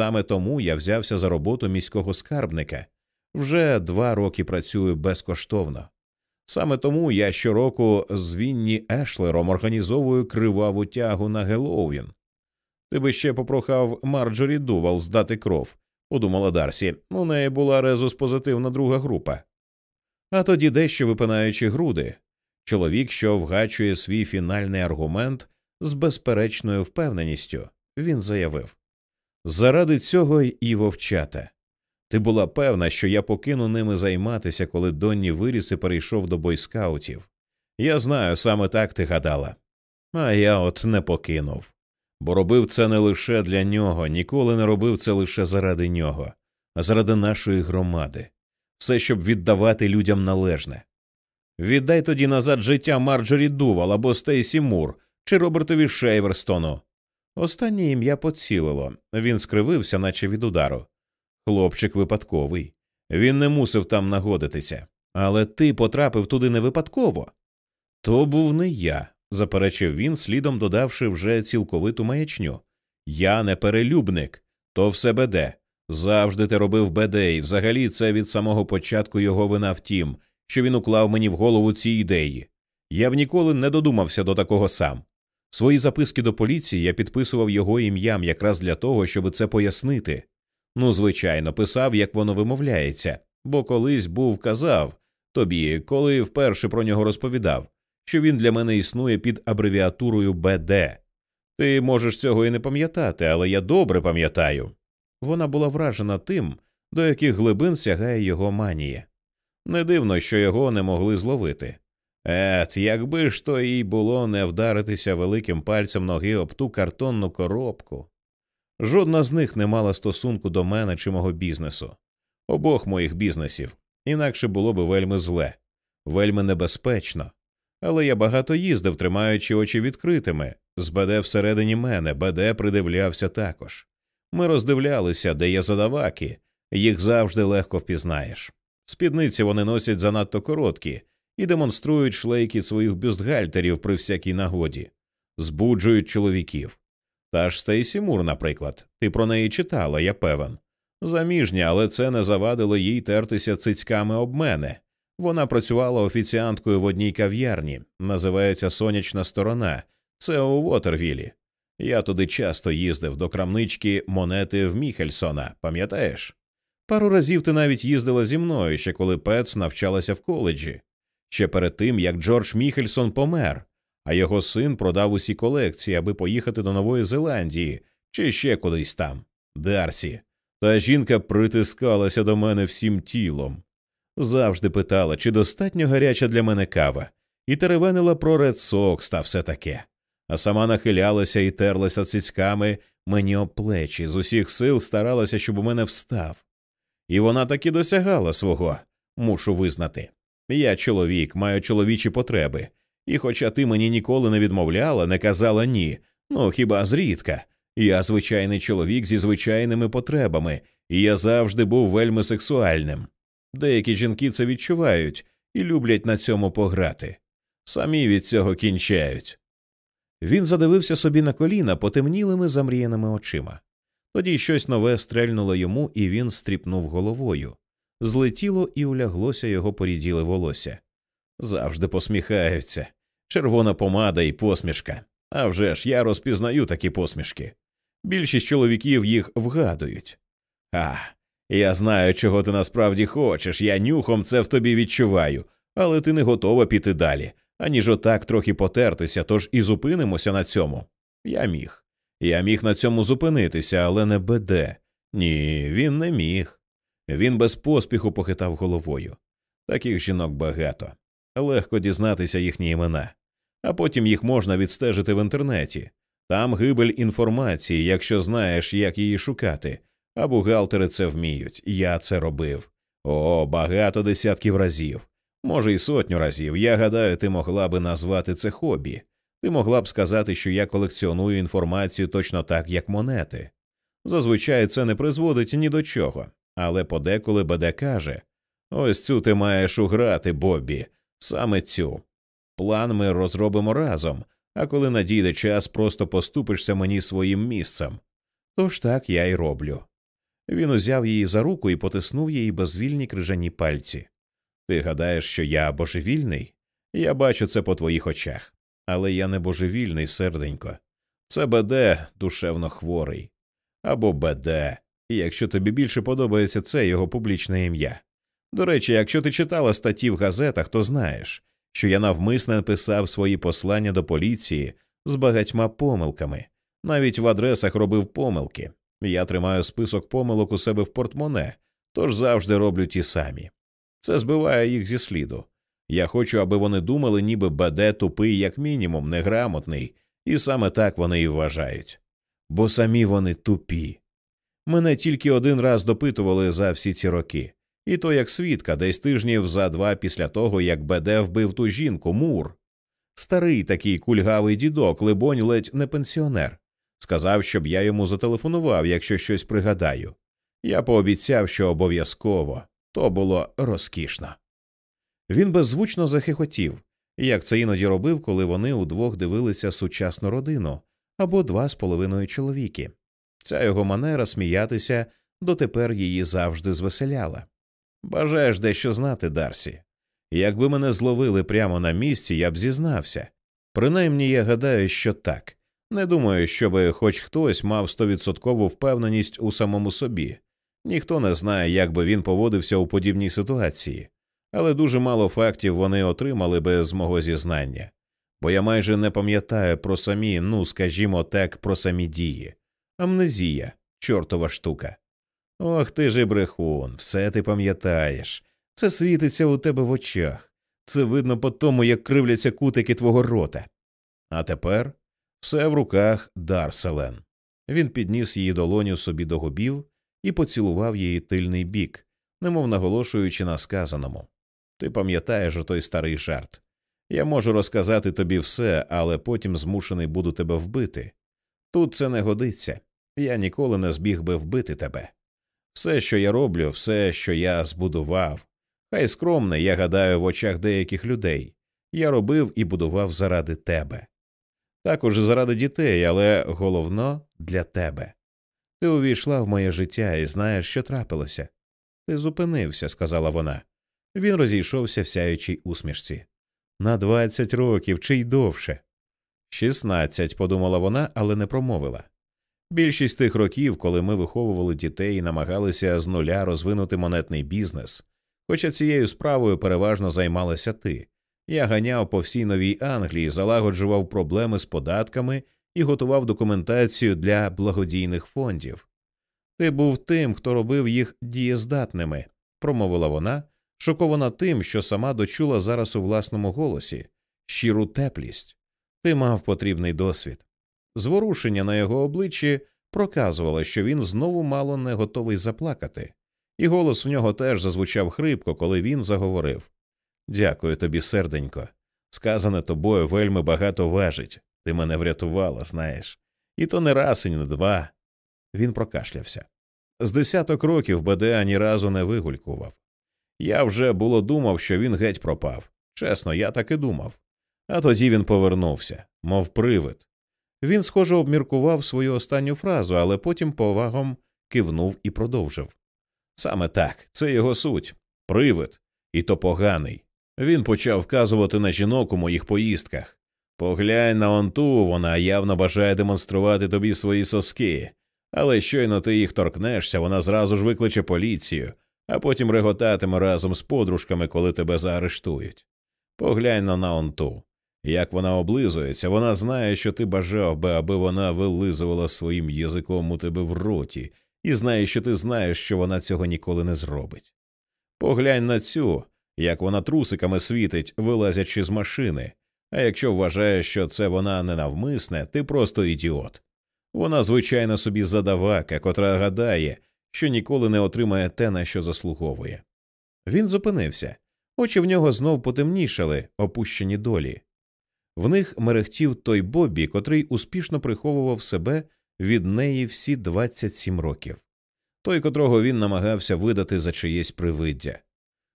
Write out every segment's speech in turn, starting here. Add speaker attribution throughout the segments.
Speaker 1: Саме тому я взявся за роботу міського скарбника. Вже два роки працюю безкоштовно. Саме тому я щороку з Вінні Ешлером організовую криваву тягу на Геловін. Ти би ще попрохав Марджорі Дувал здати кров, подумала Дарсі. У неї була резус-позитивна друга група. А тоді дещо випинаючи груди, чоловік, що вгачує свій фінальний аргумент з безперечною впевненістю, він заявив Заради цього і вовчата. Ти була певна, що я покину ними займатися, коли Донні виріс і перейшов до бойскаутів. Я знаю, саме так ти гадала. А я от не покинув. Бо робив це не лише для нього, ніколи не робив це лише заради нього, а заради нашої громади, все, щоб віддавати людям належне. Віддай тоді назад життя Марджорі Дувал або Стейсі Мур чи Робертові Шейверстону. Останнє ім'я поцілило, він скривився, наче від удару. Хлопчик випадковий. Він не мусив там нагодитися. Але ти потрапив туди не випадково. То був не я, заперечив він, слідом додавши вже цілковиту маячню. Я не перелюбник, то все беде. Завжди ти робив беде, і взагалі це від самого початку його вина в тім, що він уклав мені в голову ці ідеї. Я б ніколи не додумався до такого сам. Свої записки до поліції я підписував його ім'ям якраз для того, щоб це пояснити. Ну, звичайно, писав, як воно вимовляється, бо колись був казав тобі, коли вперше про нього розповідав, що він для мене існує під абревіатурою БД. Ти можеш цього і не пам'ятати, але я добре пам'ятаю. Вона була вражена тим, до яких глибин сягає його манія. Не дивно, що його не могли зловити. Ет, якби ж то їй було не вдаритися великим пальцем ноги об ту картонну коробку. Жодна з них не мала стосунку до мене чи мого бізнесу, обох моїх бізнесів, інакше було би вельми зле, вельми небезпечно. Але я багато їздив, тримаючи очі відкритими, з БД всередині мене, БД придивлявся також. Ми роздивлялися, де є задаваки, їх завжди легко впізнаєш. Спідниці вони носять занадто короткі і демонструють шлейки своїх бюстгальтерів при всякій нагоді, збуджують чоловіків. Та ж Стейсі Мур, наприклад, ти про неї читала, я певен. Заміжня, але це не завадило їй тертися цицьками об мене. Вона працювала офіціанткою в одній кав'ярні, називається Сонячна сторона, це у Вотервілі. Я туди часто їздив до крамнички монети в Міхельсона, пам'ятаєш? Пару разів ти навіть їздила зі мною ще коли Пец навчалася в коледжі, ще перед тим як Джордж Міхельсон помер, а його син продав усі колекції, аби поїхати до Нової Зеландії чи ще кудись там. Дарсі. Та жінка притискалася до мене всім тілом. Завжди питала, чи достатньо гаряча для мене кава, і теревенила про Ред Сокс та все таке, а сама нахилялася і терлася цицьками мені об плечі, з усіх сил старалася, щоб у мене встав. І вона таки досягала свого, мушу визнати. Я чоловік, маю чоловічі потреби, і хоча ти мені ніколи не відмовляла, не казала ні, ну хіба зрідка. Я звичайний чоловік зі звичайними потребами, і я завжди був вельми сексуальним. Деякі жінки це відчувають і люблять на цьому пограти. Самі від цього кінчають. Він задивився собі на коліна потемнілими замріяними очима. Тоді щось нове стрельнуло йому, і він стріпнув головою. Злетіло і уляглося його поріділе волосся. Завжди посміхаються. Червона помада і посмішка. А вже ж я розпізнаю такі посмішки. Більшість чоловіків їх вгадують. А, я знаю, чого ти насправді хочеш, я нюхом це в тобі відчуваю, але ти не готова піти далі, аніж отак трохи потертися, тож і зупинимося на цьому. Я міг. Я міг на цьому зупинитися, але не беде. Ні, він не міг. Він без поспіху похитав головою. Таких жінок багато. Легко дізнатися їхні імена, а потім їх можна відстежити в інтернеті. Там гибель інформації, якщо знаєш, як її шукати, а бухгалтери це вміють. Я це робив. О, багато десятків разів. Може, й сотню разів. Я гадаю, ти могла би назвати це хобі. Ти могла б сказати, що я колекціоную інформацію точно так, як монети. Зазвичай це не призводить ні до чого, але подеколи БД каже ось цю ти маєш уграти, Бобі, саме цю. План ми розробимо разом, а коли надійде час, просто поступишся мені своїм місцем. Тож так я й роблю. Він узяв її за руку і потиснув її безвільні крижані пальці. Ти гадаєш, що я божевільний? Я бачу це по твоїх очах. Але я не божевільний, серденько. Це БД душевно хворий. Або БД, якщо тобі більше подобається це його публічне ім'я. До речі, якщо ти читала статті в газетах, то знаєш, що я навмисно писав свої послання до поліції з багатьма помилками, навіть в адресах робив помилки. Я тримаю список помилок у себе в портмоне, тож завжди роблю ті самі. Це збиває їх зі сліду. Я хочу, аби вони думали, ніби БД тупий, як мінімум, неграмотний, і саме так вони і вважають. Бо самі вони тупі. Мене тільки один раз допитували за всі ці роки, і то як свідка, десь тижнів за два після того, як БД вбив ту жінку, Мур. Старий такий кульгавий дідок, либонь, ледь не пенсіонер. Сказав, щоб я йому зателефонував, якщо щось пригадаю. Я пообіцяв, що обов'язково то було розкішно. Він беззвучно захихотів, як це іноді робив, коли вони удвох дивилися сучасну родину або два з половиною чоловіки. Ця його манера сміятися дотепер її завжди звеселяла. Бажаєш дещо знати, Дарсі. Якби мене зловили прямо на місці, я б зізнався. Принаймні я гадаю, що так. Не думаю, щоб хоч хтось мав стовідсоткову впевненість у самому собі. Ніхто не знає, як би він поводився у подібній ситуації, але дуже мало фактів вони отримали без мого зізнання, бо я майже не пам'ятаю про самі, ну скажімо так, про самі дії. Амнезія, чортова штука. Ох ти ж і брехун, все ти пам'ятаєш. Це світиться у тебе в очах. Це видно по тому, як кривляться кутики твого рота. А тепер все в руках Дарселен. Він підніс її долоню собі до губів і поцілував її тильний бік, немов наголошуючи на сказаному. Ти пам'ятаєш отой старий жарт. Я можу розказати тобі все, але потім змушений буду тебе вбити. Тут це не годиться. Я ніколи не збіг би вбити тебе. Все, що я роблю, все, що я збудував, хай скромне, я гадаю, в очах деяких людей, я робив і будував заради тебе. Також заради дітей, але головно для тебе. Ти увійшла в моє життя і знаєш, що трапилося. Ти зупинився, сказала вона. Він розійшовся в сяючій усмішці. На двадцять років чи й довше. Шістнадцять, подумала вона, але не промовила. Більшість тих років, коли ми виховували дітей і намагалися з нуля розвинути монетний бізнес, хоча цією справою переважно займалася ти. Я ганяв по всій новій Англії, залагоджував проблеми з податками і готував документацію для благодійних фондів. Ти був тим, хто робив їх дієздатними, промовила вона, шокована тим, що сама дочула зараз у власному голосі, щиру теплість. Ти мав потрібний досвід. Зворушення на його обличчі проказувало, що він знову мало не готовий заплакати, і голос у нього теж зазвучав хрипко, коли він заговорив Дякую тобі, серденько. Сказане тобою вельми багато важить. Ти мене врятувала, знаєш. І то не раз, і не два. Він прокашлявся. З десяток років БД ні разу не вигулькував. Я вже було думав, що він геть пропав. Чесно, я так і думав. А тоді він повернувся, мов привид. Він, схоже, обміркував свою останню фразу, але потім повагом кивнув і продовжив. Саме так, це його суть привид, і то поганий. Він почав вказувати на жінок у моїх поїздках. Поглянь на онту, вона явно бажає демонструвати тобі свої соски, але щойно ти їх торкнешся, вона зразу ж викличе поліцію, а потім реготатиме разом з подружками, коли тебе заарештують. Поглянь на онту. Як вона облизується, вона знає, що ти бажав би, аби вона вилизувала своїм язиком у тебе в роті, і знає, що ти знаєш, що вона цього ніколи не зробить. Поглянь на цю, як вона трусиками світить, вилазячи з машини, а якщо вважаєш, що це вона ненавмисне, ти просто ідіот. Вона, звичайно, собі задавака, котра гадає, що ніколи не отримає те, на що заслуговує. Він зупинився, очі в нього знов потемнішали, опущені долі. В них мерехтів той Боббі, котрий успішно приховував себе від неї всі 27 років, той, котрого він намагався видати за чиєсь привиддя.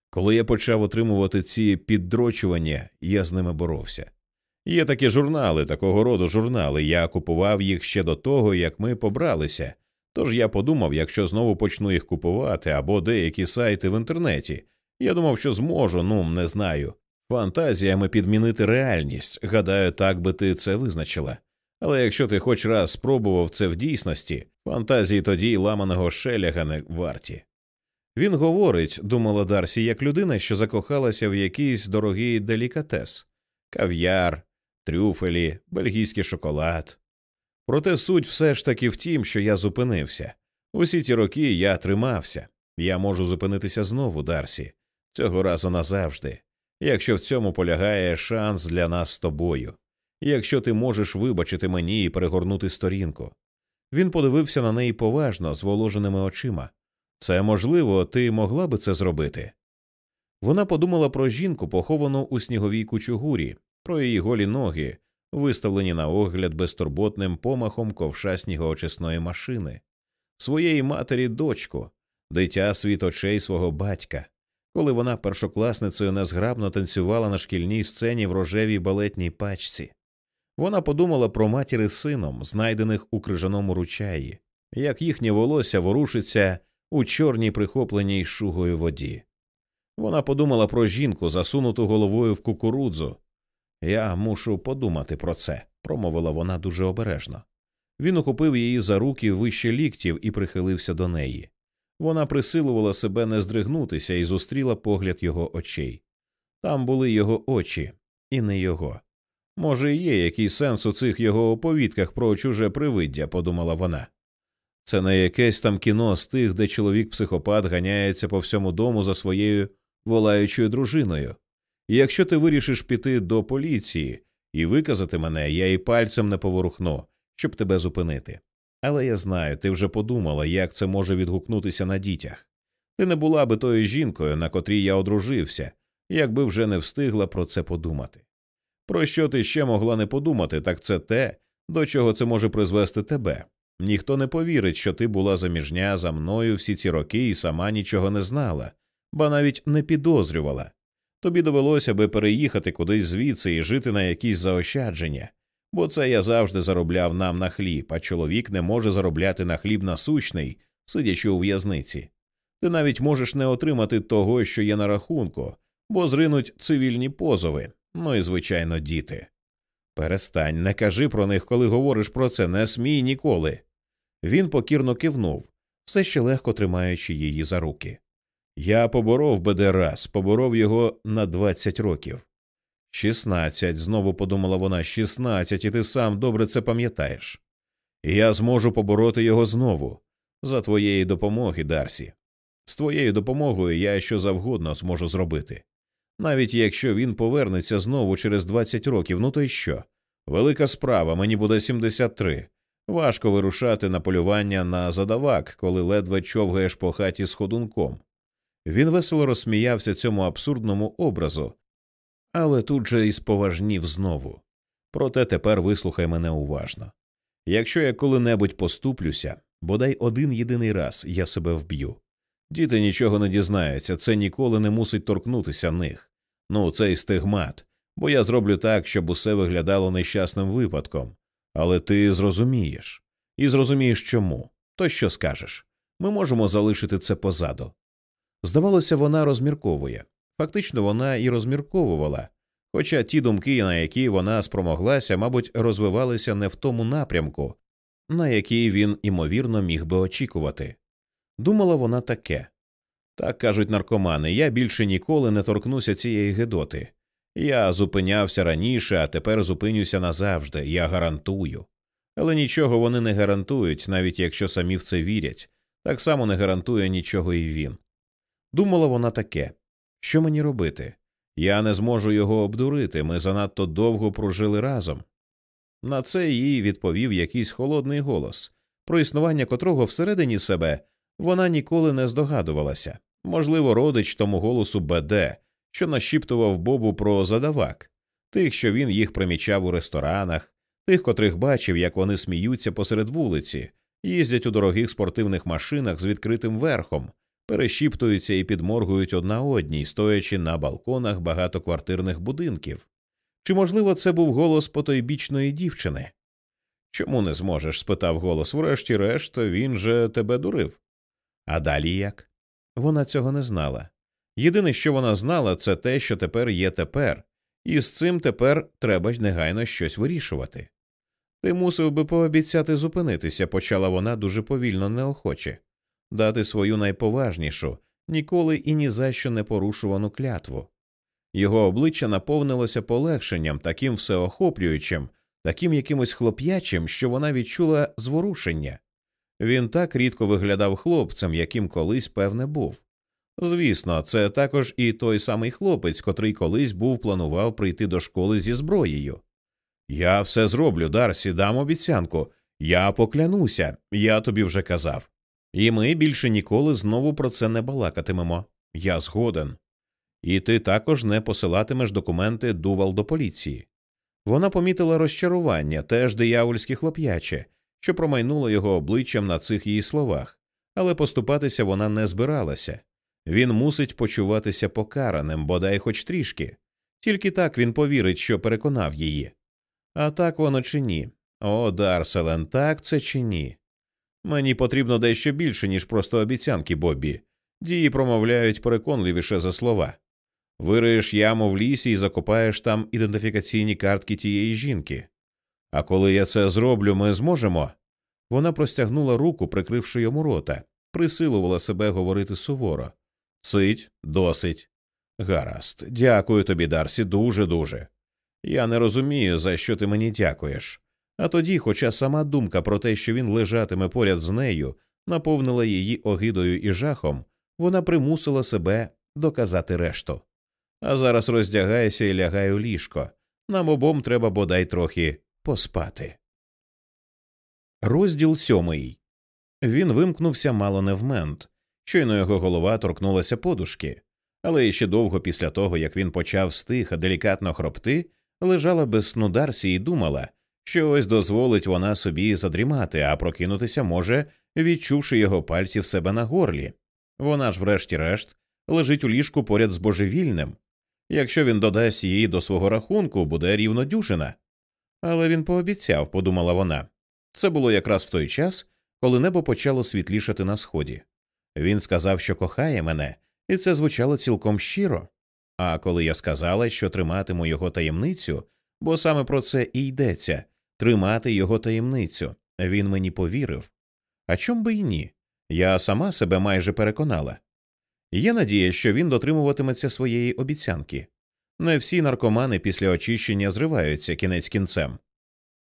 Speaker 1: Коли я почав отримувати ці піддрочування, я з ними боровся. Є такі журнали, такого роду журнали. Я купував їх ще до того, як ми побралися, Тож я подумав, якщо знову почну їх купувати або деякі сайти в інтернеті, я думав, що зможу, ну не знаю. Фантазіями підмінити реальність. Гадаю, так би ти це визначила. Але якщо ти хоч раз спробував це в дійсності, фантазії тоді й ламаного шеляга не варті. Він говорить, думала Дарсі, як людина, що закохалася в якийсь дорогий делікатес кав'яр, трюфелі, бельгійський шоколад. Проте суть все ж таки в тім, що я зупинився. Усі ті роки я тримався. Я можу зупинитися знову, Дарсі, цього разу назавжди, якщо в цьому полягає шанс для нас з тобою, якщо ти можеш вибачити мені і перегорнути сторінку. Він подивився на неї поважно, з воложеними очима. Це можливо, ти могла би це зробити. Вона подумала про жінку, поховану у сніговій кучугурі, про її голі ноги, виставлені на огляд безтурботним помахом ковша снігоочисної машини, своєї матері дочку, дитя світ очей свого батька, коли вона першокласницею незграбно танцювала на шкільній сцені в рожевій балетній пачці. Вона подумала про матір з сином, знайдених у крижаному ручаї, як їхнє волосся ворушиться у чорній прихопленій шугою воді. Вона подумала про жінку, засунуту головою в кукурудзу. Я мушу подумати про це, промовила вона дуже обережно. Він ухопив її за руки вище ліктів і прихилився до неї. Вона присилувала себе не здригнутися і зустріла погляд його очей. Там були його очі, і не його. Може, є якийсь сенс у цих його оповідках про чуже привиддя, подумала вона. Це не якесь там кіно з тих, де чоловік психопат ганяється по всьому дому за своєю волаючою дружиною. І якщо ти вирішиш піти до поліції і виказати мене, я і пальцем не поворухну, щоб тебе зупинити. Але я знаю, ти вже подумала, як це може відгукнутися на дітях. Ти не була би тою жінкою, на котрій я одружився, якби вже не встигла про це подумати. Про що ти ще могла не подумати, так це те, до чого це може призвести тебе. Ніхто не повірить, що ти була заміжня за мною всі ці роки і сама нічого не знала, ба навіть не підозрювала. Тобі довелося би переїхати кудись звідси і жити на якісь заощадження, бо це я завжди заробляв нам на хліб, а чоловік не може заробляти на хліб насущний, сидячи у в'язниці. Ти навіть можеш не отримати того, що є на рахунку, бо зринуть цивільні позови, ну і, звичайно, діти. Перестань, не кажи про них, коли говориш про це, не смій ніколи. Він покірно кивнув, все ще легко тримаючи її за руки. Я поборов Бедерас, поборов його на двадцять років. Шістнадцять, знову подумала вона, шістнадцять, і ти сам добре це пам'ятаєш. Я зможу побороти його знову за твоєї допомоги, Дарсі. З твоєю допомогою я що завгодно зможу зробити. Навіть якщо він повернеться знову через двадцять років, ну то й що? Велика справа, мені буде сімдесят три. Важко вирушати на полювання на задавак, коли ледве човгаєш по хаті з ходунком. Він весело розсміявся цьому абсурдному образу, але тут же і споважнів знову. Проте тепер вислухай мене уважно. Якщо я коли-небудь поступлюся, бодай один єдиний раз я себе вб'ю. Діти нічого не дізнаються, це ніколи не мусить торкнутися них. Ну, цей стигмат, бо я зроблю так, щоб усе виглядало нещасним випадком. Але ти зрозумієш. І зрозумієш чому. То що скажеш? Ми можемо залишити це позаду. Здавалося, вона розмірковує. Фактично, вона і розмірковувала, хоча ті думки, на які вона спромоглася, мабуть, розвивалися не в тому напрямку, на який він, імовірно, міг би очікувати. Думала вона таке так кажуть наркомани, я більше ніколи не торкнуся цієї гидоти. Я зупинявся раніше, а тепер зупинюся назавжди, я гарантую. Але нічого вони не гарантують, навіть якщо самі в це вірять, так само не гарантує нічого і він. Думала вона таке що мені робити? Я не зможу його обдурити, ми занадто довго прожили разом. На це їй відповів якийсь холодний голос, про існування котрого всередині себе вона ніколи не здогадувалася, можливо, родич тому голосу БД, що нашіптував Бобу про задавак, тих, що він їх примічав у ресторанах, тих, котрих бачив, як вони сміються посеред вулиці, їздять у дорогих спортивних машинах з відкритим верхом, перешіптуються і підморгують одна одній, стоячи на балконах багатоквартирних будинків. Чи, можливо, це був голос потойбічної дівчини? Чому не зможеш? спитав голос. Врешті-решт, він же тебе дурив. А далі як? Вона цього не знала. Єдине, що вона знала, це те, що тепер є тепер, і з цим тепер треба негайно щось вирішувати. Ти мусив би пообіцяти зупинитися, почала вона дуже повільно неохоче, дати свою найповажнішу, ніколи і ні за що не порушувану клятву. Його обличчя наповнилося полегшенням, таким всеохоплюючим, таким якимось хлоп'ячим, що вона відчула зворушення. Він так рідко виглядав хлопцем, яким колись, певне, був. Звісно, це також і той самий хлопець, котрий колись був планував прийти до школи зі зброєю. Я все зроблю, Дарсі, дам обіцянку. Я поклянуся, я тобі вже казав. І ми більше ніколи знову про це не балакатимемо. Я згоден. І ти також не посилатимеш документи Дувал до поліції. Вона помітила розчарування, теж диявольське хлоп'яче, що промайнуло його обличчям на цих її словах, але поступатися вона не збиралася. Він мусить почуватися покараним, бодай хоч трішки. Тільки так він повірить, що переконав її. А так воно чи ні? О, Дарселен, так це чи ні? Мені потрібно дещо більше, ніж просто обіцянки, Боббі. Дії промовляють переконливіше за слова. Вириєш яму в лісі і закопаєш там ідентифікаційні картки тієї жінки. А коли я це зроблю, ми зможемо. Вона простягнула руку, прикривши йому рота, присилувала себе говорити суворо. Сить, досить. Гаразд, дякую тобі, Дарсі, дуже дуже. Я не розумію, за що ти мені дякуєш. А тоді, хоча сама думка про те, що він лежатиме поряд з нею, наповнила її огидою і жахом, вона примусила себе доказати решту. А зараз роздягайся і лягай у ліжко. Нам обом треба бодай трохи поспати. Розділ сьомий. Він вимкнувся мало не в мент. Щойно його голова торкнулася подушки, але ще довго після того, як він почав стиха делікатно хропти, лежала без сну Дарсі і думала, що ось дозволить вона собі задрімати, а прокинутися може, відчувши його пальці в себе на горлі. Вона ж, врешті-решт, лежить у ліжку поряд з божевільним. Якщо він додасть її до свого рахунку, буде рівно дюжина. Але він пообіцяв, подумала вона. Це було якраз в той час, коли небо почало світлішати на сході. Він сказав, що кохає мене, і це звучало цілком щиро. А коли я сказала, що триматиму його таємницю, бо саме про це і йдеться тримати його таємницю, він мені повірив. А чом би й ні? Я сама себе майже переконала. Є надія, що він дотримуватиметься своєї обіцянки. Не всі наркомани після очищення зриваються кінець кінцем.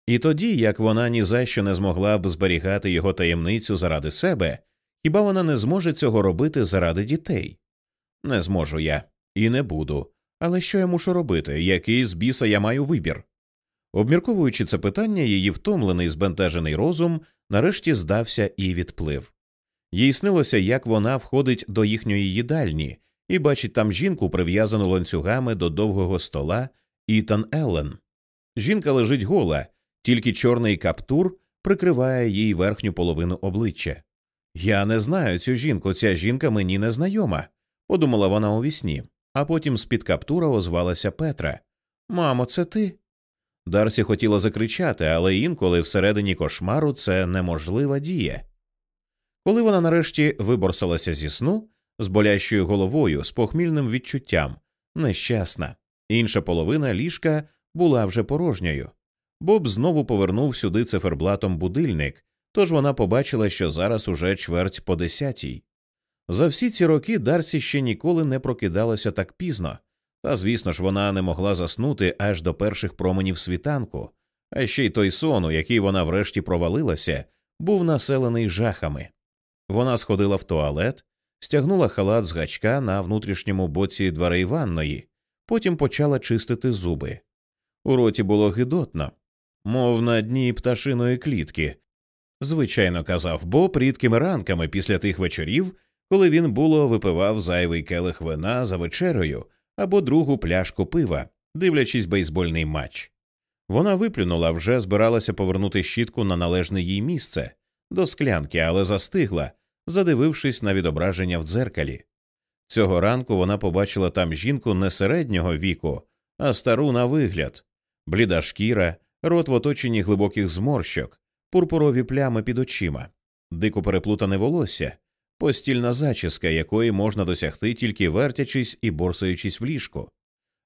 Speaker 1: І тоді, як вона ні за що не змогла б зберігати його таємницю заради себе, хіба вона не зможе цього робити заради дітей? Не зможу я і не буду. Але що я мушу робити? Який з біса я маю вибір? Обмірковуючи це питання, її втомлений збентежений розум нарешті здався і відплив. Їй снилося, як вона входить до їхньої їдальні і бачить там жінку, прив'язану ланцюгами до довгого стола Ітан Еллен. Жінка лежить гола, тільки чорний каптур прикриває їй верхню половину обличчя. Я не знаю цю жінку, ця жінка мені не знайома, подумала вона у вісні, а потім з під каптура озвалася Петра. Мамо, це ти? Дарсі хотіла закричати, але інколи всередині кошмару це неможлива дія. Коли вона нарешті виборсалася зі сну з болящою головою, з похмільним відчуттям, нещасна, інша половина ліжка була вже порожньою. Боб знову повернув сюди циферблатом будильник, тож вона побачила, що зараз уже чверть по десятій. За всі ці роки Дарсі ще ніколи не прокидалася так пізно, та, звісно ж, вона не могла заснути аж до перших променів світанку, а ще й той сон, у який вона врешті провалилася, був населений жахами. Вона сходила в туалет, стягнула халат з гачка на внутрішньому боці дверей ванної, потім почала чистити зуби. У роті було гидотно, мов на дні пташиної клітки. Звичайно, казав Боб рідкими ранками після тих вечорів, коли він було випивав зайвий келих вина за вечерею або другу пляшку пива, дивлячись бейсбольний матч. Вона виплюнула, вже збиралася повернути щітку на належне їй місце до склянки, але застигла, задивившись на відображення в дзеркалі. Цього ранку вона побачила там жінку не середнього віку, а стару на вигляд, бліда шкіра, рот в оточенні глибоких зморщок, пурпурові плями під очима, дико переплутане волосся, постільна зачіска, якої можна досягти тільки вертячись і борсаючись в ліжку.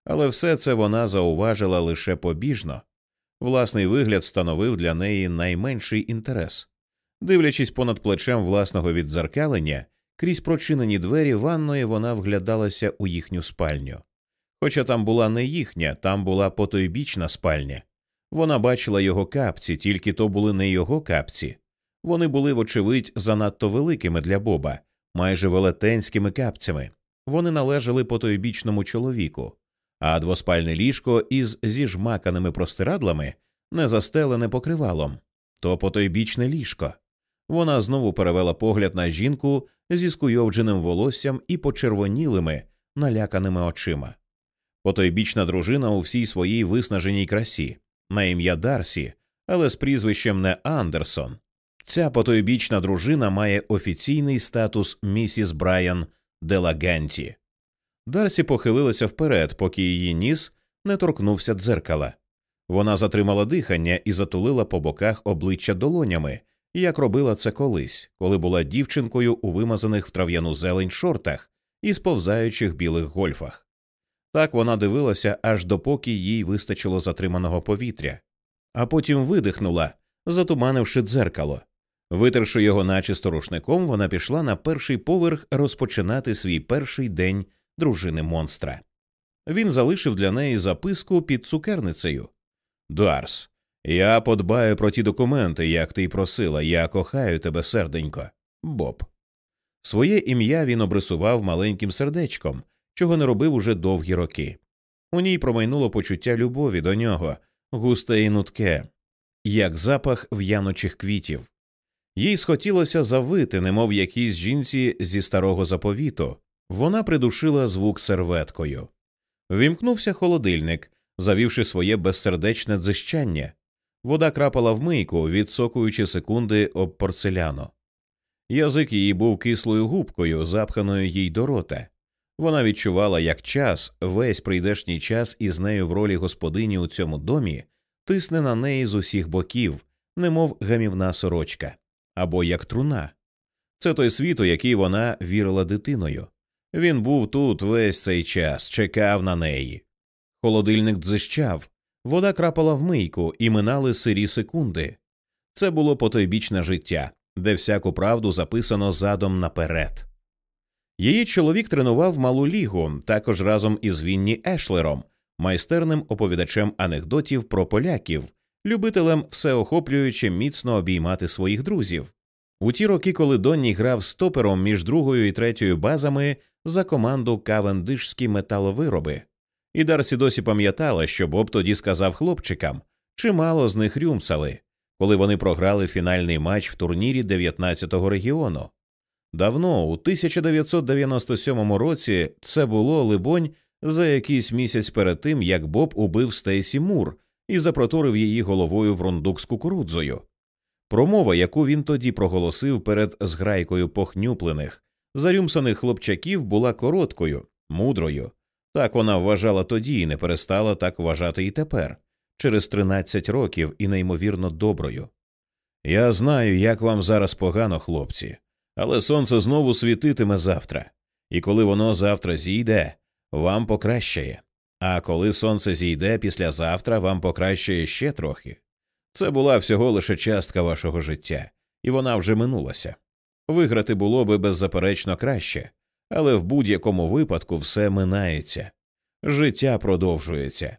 Speaker 1: Але все це вона зауважила лише побіжно. Власний вигляд становив для неї найменший інтерес. Дивлячись понад плечем власного віддзеркалення, крізь прочинені двері ванної вона вглядалася у їхню спальню. Хоча там була не їхня, там була потойбічна спальня. Вона бачила його капці, тільки то були не його капці. Вони були, вочевидь, занадто великими для Боба, майже велетенськими капцями. Вони належали потойбічному чоловіку, а двоспальне ліжко із зіжмаканими простирадлами не застелене покривалом. То потойбічне ліжко. Вона знову перевела погляд на жінку зі скуйовдженим волоссям і почервонілими, наляканими очима. Потойбічна дружина у всій своїй виснаженій красі, на ім'я Дарсі, але з прізвищем не Андерсон. Ця потойбічна дружина має офіційний статус місіс Брайан Делаганті. Дарсі похилилася вперед, поки її ніс не торкнувся дзеркала. Вона затримала дихання і затулила по боках обличчя долонями, як робила це колись, коли була дівчинкою у вимазаних в трав'яну зелень шортах і сповзаючих білих гольфах. Так вона дивилася, аж допоки їй вистачило затриманого повітря, а потім видихнула, затуманивши дзеркало. Витерши його начисто рушником, вона пішла на перший поверх розпочинати свій перший день дружини монстра. Він залишив для неї записку під цукерницею Дарс, я подбаю про ті документи, як ти й просила. Я кохаю тебе, серденько. Боб. Своє ім'я він обрисував маленьким сердечком, чого не робив уже довгі роки. У ній промайнуло почуття любові до нього, густе і нутке, як запах в'яночих квітів. Їй схотілося завити, немов якійсь жінці зі старого заповіту. Вона придушила звук серветкою. Вімкнувся холодильник, завівши своє безсердечне дзищання. Вода крапала в мийку, відсокуючи секунди об порцеляну. Язик її був кислою губкою, запханою їй до рота. Вона відчувала, як час, весь прийдешній час із нею в ролі господині у цьому домі, тисне на неї з усіх боків, немов гамівна сорочка, або як труна. Це той світ, у який вона вірила дитиною. Він був тут весь цей час, чекав на неї. Холодильник дзищав, вода крапала в мийку і минали сирі секунди. Це було потойбічне життя, де всяку правду записано задом наперед. Її чоловік тренував малу лігу, також разом із Вінні Ешлером, майстерним оповідачем анекдотів про поляків, любителем всеохоплююче міцно обіймати своїх друзів. У ті роки, коли Донні грав стопером між другою і третьою базами за команду Кавендишські металовироби, і Дарсі досі пам'ятала, що Боб тоді сказав хлопчикам, чимало з них рюмсали, коли вони програли фінальний матч в турнірі 19-го регіону. Давно, у 1997 році, це було, либонь, за якийсь місяць перед тим, як Боб убив Стейсі Мур і запроторив її головою в рундук з кукурудзою. Промова, яку він тоді проголосив перед зграйкою похнюплених, зарюмсаних хлопчаків, була короткою, мудрою. Так вона вважала тоді і не перестала так вважати і тепер, через 13 років і неймовірно доброю. Я знаю, як вам зараз погано, хлопці, але сонце знову світитиме завтра, і коли воно завтра зійде, вам покращає. А коли сонце зійде післязавтра, вам покращає ще трохи. Це була всього лише частка вашого життя, і вона вже минулася. Виграти було би беззаперечно краще, але в будь-якому випадку все минається, життя продовжується.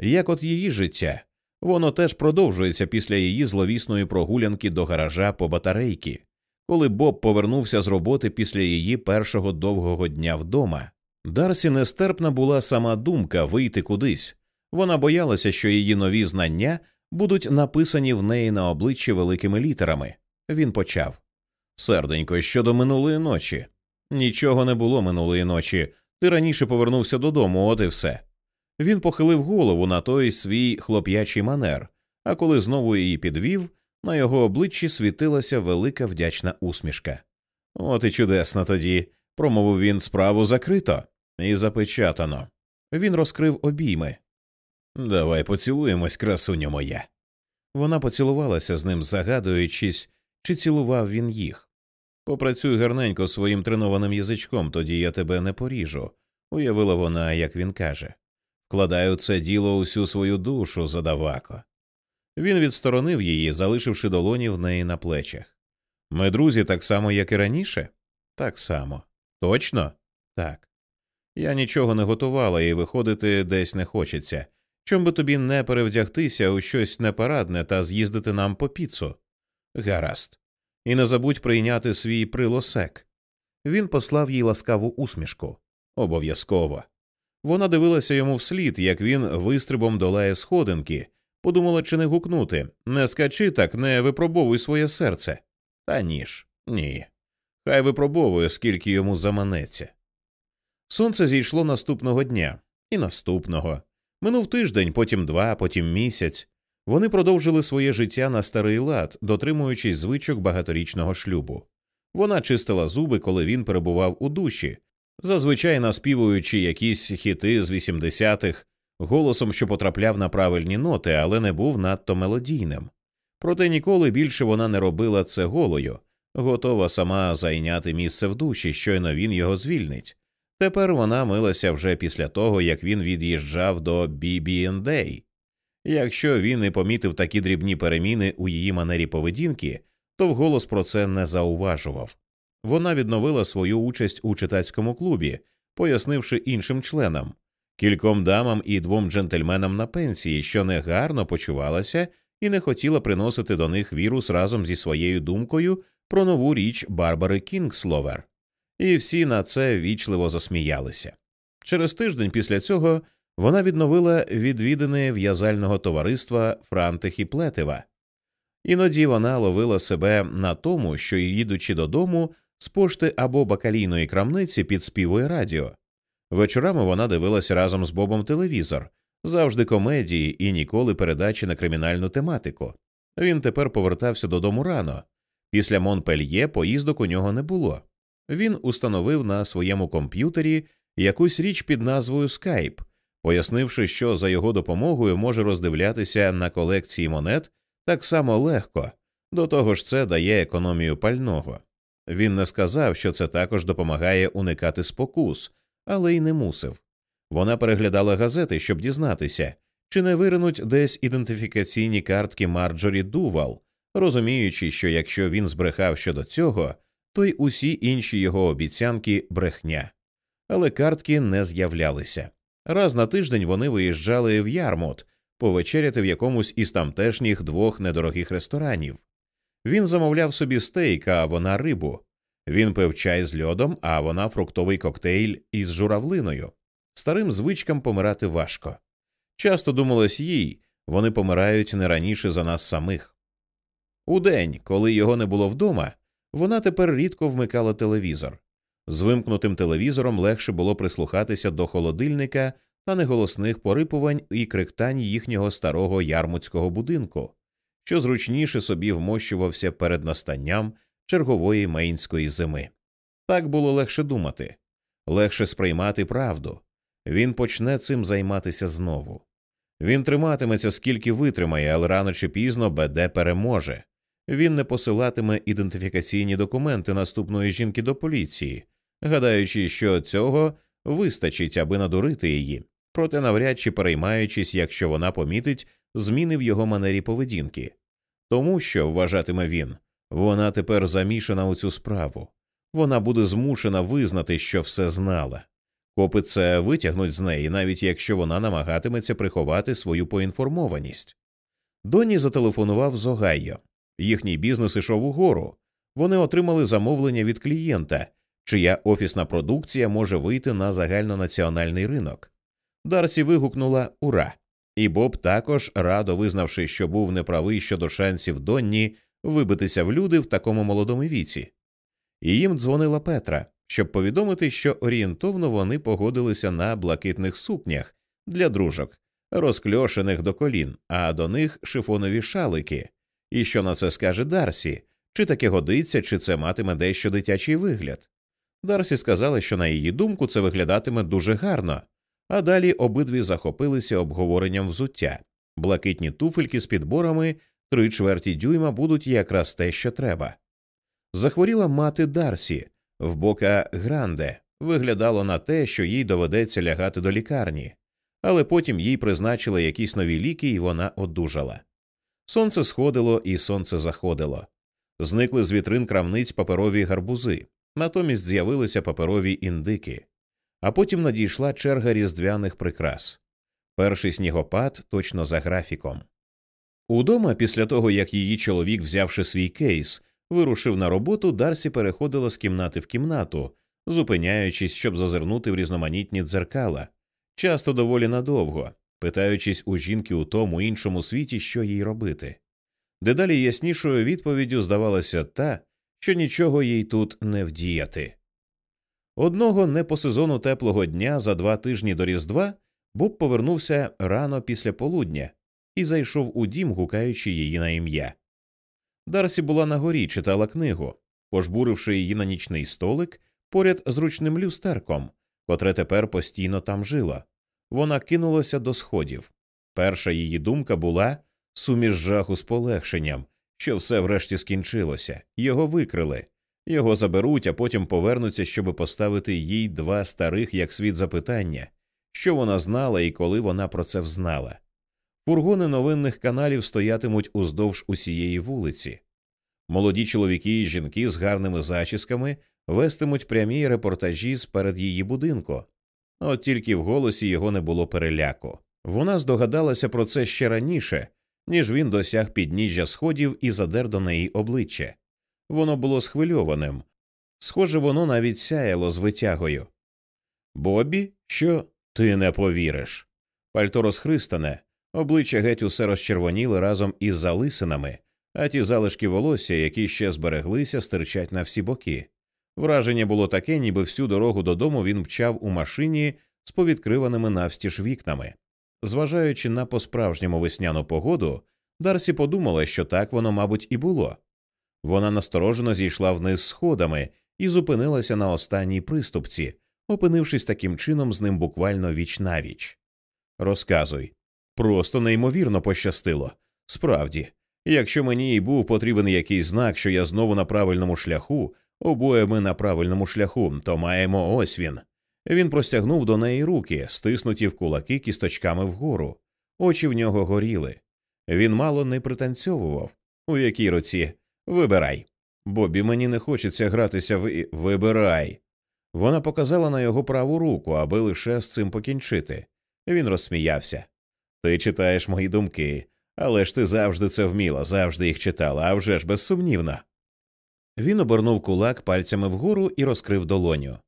Speaker 1: Як от її життя, воно теж продовжується після її зловісної прогулянки до гаража по батарейки, коли Боб повернувся з роботи після її першого довгого дня вдома. Дарсі нестерпна була сама думка вийти кудись. Вона боялася, що її нові знання будуть написані в неї на обличчі великими літерами. Він почав Серденько, щодо минулої ночі. Нічого не було минулої ночі. Ти раніше повернувся додому, от і все. Він похилив голову на той свій хлоп'ячий манер, а коли знову її підвів, на його обличчі світилася велика вдячна усмішка. От і чудесно тоді, промовив він справу закрито і запечатано. Він розкрив обійми. Давай поцілуємось, красуня моя. Вона поцілувалася з ним, загадуючись, чи цілував він їх. Попрацюй гарненько своїм тренованим язичком, тоді я тебе не поріжу, уявила вона, як він каже. Вкладаю це діло усю свою душу, задавако. Він відсторонив її, залишивши долоні в неї на плечах. Ми друзі так само, як і раніше? Так само. Точно? Так. Я нічого не готувала і виходити десь не хочеться. Чом би тобі не перевдягтися у щось непарадне та з'їздити нам по піцу? Гаразд. І не забудь прийняти свій прилосек. Він послав їй ласкаву усмішку. Обов'язково. Вона дивилася йому вслід, як він вистрибом долає сходинки, подумала, чи не гукнути не скачи так, не випробовуй своє серце. Та ніж, ні. Хай випробовує, скільки йому заманеться. Сонце зійшло наступного дня і наступного. Минув тиждень, потім два, потім місяць. Вони продовжили своє життя на старий лад, дотримуючись звичок багаторічного шлюбу. Вона чистила зуби, коли він перебував у душі, зазвичай наспівуючи якісь хіти з 80-х, голосом, що потрапляв на правильні ноти, але не був надто мелодійним. Проте ніколи більше вона не робила це голою, готова сама зайняти місце в душі, щойно він його звільнить. Тепер вона милася вже після того, як він від'їжджав до BB&A. Якщо він і помітив такі дрібні переміни у її манері поведінки, то вголос про це не зауважував. Вона відновила свою участь у читацькому клубі, пояснивши іншим членам, кільком дамам і двом джентльменам на пенсії, що негарно почувалася і не хотіла приносити до них вірус разом зі своєю думкою про нову річ Барбари Кінгсловер. І всі на це вічливо засміялися. Через тиждень після цього вона відновила відвідини в'язального товариства Франтих і Плетева. Іноді вона ловила себе на тому, що, їдучи додому, з пошти або бакалійної крамниці підспівує радіо. Вечорами вона дивилася разом з Бобом телевізор, завжди комедії і ніколи передачі на кримінальну тематику. Він тепер повертався додому рано. Після Монпельє поїздок у нього не було. Він установив на своєму комп'ютері якусь річ під назвою Skype, пояснивши, що за його допомогою може роздивлятися на колекції монет так само легко, до того ж це дає економію пального. Він не сказав, що це також допомагає уникати спокус, але й не мусив. Вона переглядала газети, щоб дізнатися, чи не виринуть десь ідентифікаційні картки Марджорі Дувал, розуміючи, що якщо він збрехав щодо цього, то й усі інші його обіцянки брехня. Але картки не з'являлися. Раз на тиждень вони виїжджали в Ярмут повечеряти в якомусь із тамтешніх двох недорогих ресторанів. Він замовляв собі стейк, а вона рибу. Він пив чай з льодом, а вона фруктовий коктейль із журавлиною. Старим звичкам помирати важко. Часто думалось їй, вони помирають не раніше за нас самих. У день, коли його не було вдома, вона тепер рідко вмикала телевізор. З вимкнутим телевізором легше було прислухатися до холодильника та неголосних порипувань і криктань їхнього старого ярмуцького будинку, що зручніше собі вмощувався перед настанням чергової мейнської зими. Так було легше думати, легше сприймати правду. Він почне цим займатися знову. Він триматиметься, скільки витримає, але рано чи пізно БД переможе. Він не посилатиме ідентифікаційні документи наступної жінки до поліції, гадаючи, що цього вистачить, аби надурити її, проте навряд чи переймаючись, якщо вона помітить зміни в його манері поведінки. Тому що, вважатиме він, вона тепер замішана у цю справу, вона буде змушена визнати, що все знала. Копи це витягнуть з неї, навіть якщо вона намагатиметься приховати свою поінформованість. Доні зателефонував з Огайо. Їхній бізнес ішов угору. Вони отримали замовлення від клієнта, чия офісна продукція може вийти на загальнонаціональний ринок. Дарсі вигукнула Ура! І Боб також, радо визнавши, що був неправий щодо шансів Донні вибитися в люди в такому молодому віці. І їм дзвонила Петра, щоб повідомити, що орієнтовно вони погодилися на блакитних сукнях для дружок, розкльошених до колін, а до них шифонові шалики. І що на це скаже Дарсі, чи таке годиться, чи це матиме дещо дитячий вигляд. Дарсі сказала, що на її думку це виглядатиме дуже гарно, А далі обидві захопилися обговоренням взуття. Блакитні туфельки з підборами три чверті дюйма будуть якраз те, що треба. Захворіла мати Дарсі в бока Гранде, виглядало на те, що їй доведеться лягати до лікарні, але потім їй призначили якісь нові ліки, і вона одужала. Сонце сходило і сонце заходило. Зникли з вітрин крамниць паперові гарбузи, натомість з'явилися паперові індики, а потім надійшла черга різдвяних прикрас. Перший снігопад точно за графіком. Удома, після того як її чоловік, взявши свій кейс, вирушив на роботу, Дарсі переходила з кімнати в кімнату, зупиняючись, щоб зазирнути в різноманітні дзеркала, часто доволі надовго, питаючись у жінки у тому іншому світі, що їй робити. Дедалі яснішою відповіддю здавалася та, що нічого їй тут не вдіяти. Одного не по сезону теплого дня за два тижні до Різдва Боб повернувся рано після полудня і зайшов у дім, гукаючи її на ім'я. Дарсі була на горі, читала книгу, пожбуривши її на нічний столик поряд з ручним люстерком, котре тепер постійно там жило. Вона кинулася до сходів. Перша її думка була суміш жаху з полегшенням, що все врешті скінчилося, його викрили, його заберуть, а потім повернуться, щоб поставити їй два старих як світ запитання, що вона знала і коли вона про це взнала. Фургони новинних каналів стоятимуть уздовж усієї вулиці. Молоді чоловіки і жінки з гарними зачісками вестимуть прямі репортажі з перед її будинку. От тільки в голосі його не було переляку. Вона здогадалася про це ще раніше, ніж він досяг підніжжя сходів і задер до неї обличчя. Воно було схвильованим. Схоже, воно навіть сяяло з витягою. Бобі, що ти не повіриш? Пальто розхристане, обличчя геть усе розчервоніли разом із залисинами, а ті залишки волосся, які ще збереглися, стирчать на всі боки. Враження було таке, ніби всю дорогу додому він мчав у машині з повідкриваними навстіж вікнами. Зважаючи на по справжньому весняну погоду, Дарсі подумала, що так воно, мабуть, і було. Вона насторожено зійшла вниз сходами і зупинилася на останній приступці, опинившись таким чином з ним буквально віч навіч. Розказуй. Просто неймовірно пощастило. Справді, якщо мені й був потрібен якийсь знак, що я знову на правильному шляху, обоє ми на правильному шляху, то маємо ось він. Він простягнув до неї руки, стиснуті в кулаки кісточками вгору, очі в нього горіли. Він мало не пританцьовував. У якій руці? Вибирай. Бобі, мені не хочеться гратися в вибирай. Вона показала на його праву руку, аби лише з цим покінчити. Він розсміявся. Ти читаєш мої думки, але ж ти завжди це вміла, завжди їх читала, а вже ж безсумнівно. Він обернув кулак пальцями вгору і розкрив долоню.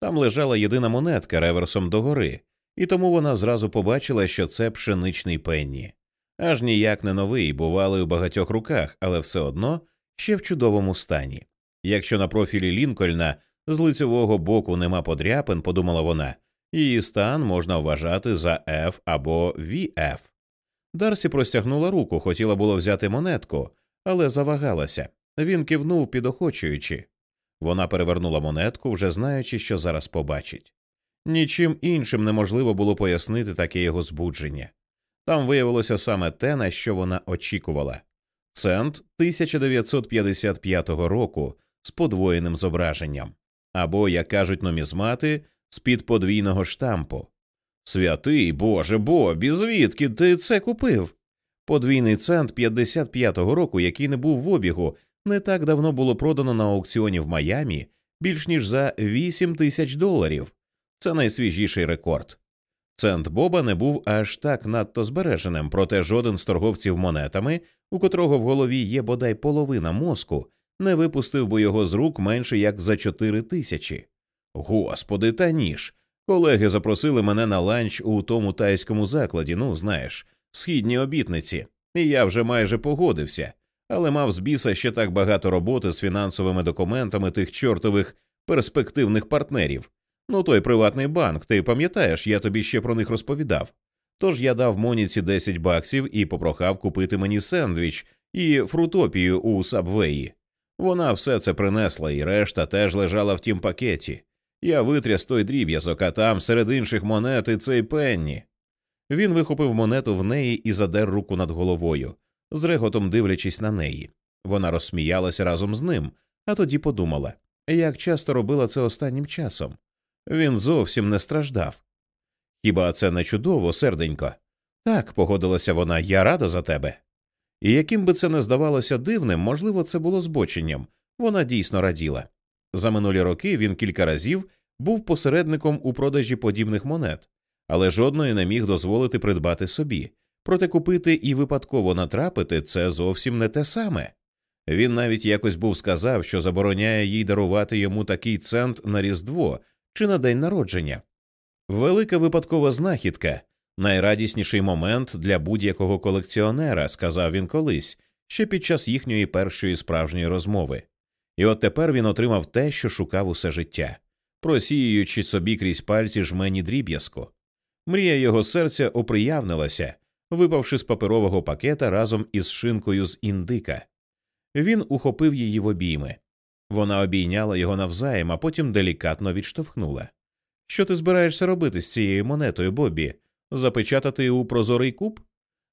Speaker 1: Там лежала єдина монетка реверсом догори, і тому вона зразу побачила, що це пшеничний пенні. Аж ніяк не новий, бували у багатьох руках, але все одно ще в чудовому стані. Якщо на профілі Лінкольна з лицевого боку нема подряпин, подумала вона, її стан можна вважати за F або VF. Дарсі простягнула руку, хотіла було взяти монетку, але завагалася. Він кивнув, підохочуючи. Вона перевернула монетку, вже знаючи, що зараз побачить. Нічим іншим неможливо було пояснити таке його збудження. Там виявилося саме те, на що вона очікувала цент 1955 року з подвоєним зображенням, або, як кажуть нумізмати, з під подвійного штампу. Святий Боже Бобі, звідки ти це купив? Подвійний цент 55-го року, який не був в обігу, не так давно було продано на аукціоні в Майамі більш ніж за 8 тисяч доларів. Це найсвіжіший рекорд. Цент Боба не був аж так надто збереженим, проте жоден з торговців монетами, у котрого в голові є бодай половина мозку, не випустив би його з рук менше як за 4 тисячі. Господи, та ніж. Колеги запросили мене на ланч у тому тайському закладі, ну знаєш, східні обітниці, і я вже майже погодився але мав з біса ще так багато роботи з фінансовими документами тих чортових перспективних партнерів. Ну той приватний банк, ти пам'ятаєш, я тобі ще про них розповідав. Тож я дав Моніці 10 баксів і попрохав купити мені сендвіч і фрутопію у сабвеї. Вона все це принесла, і решта теж лежала в тім пакеті. Я витряс той дріб'язок, а там серед інших монет і цей пенні. Він вихопив монету в неї і задер руку над головою, з реготом дивлячись на неї. Вона розсміялася разом з ним, а тоді подумала як часто робила це останнім часом. Він зовсім не страждав. Хіба це не чудово, серденько? Так, погодилася вона, я рада за тебе. І яким би це не здавалося дивним, можливо, це було збоченням, вона дійсно раділа. За минулі роки він кілька разів був посередником у продажі подібних монет, але жодної не міг дозволити придбати собі, проте купити і випадково натрапити це зовсім не те саме. Він навіть якось був сказав, що забороняє їй дарувати йому такий цент на Різдво чи на день народження. Велика випадкова знахідка, найрадісніший момент для будь-якого колекціонера, сказав він колись, ще під час їхньої першої справжньої розмови. І от тепер він отримав те, що шукав усе життя, просіюючи собі крізь пальці жмені дріб'язку. Мрія його серця оприявнилася, випавши з паперового пакета разом із шинкою з індика. Він ухопив її в обійми. Вона обійняла його навзаєм, а потім делікатно відштовхнула. Що ти збираєшся робити з цією монетою, Бобі? Запечатати у прозорий куб?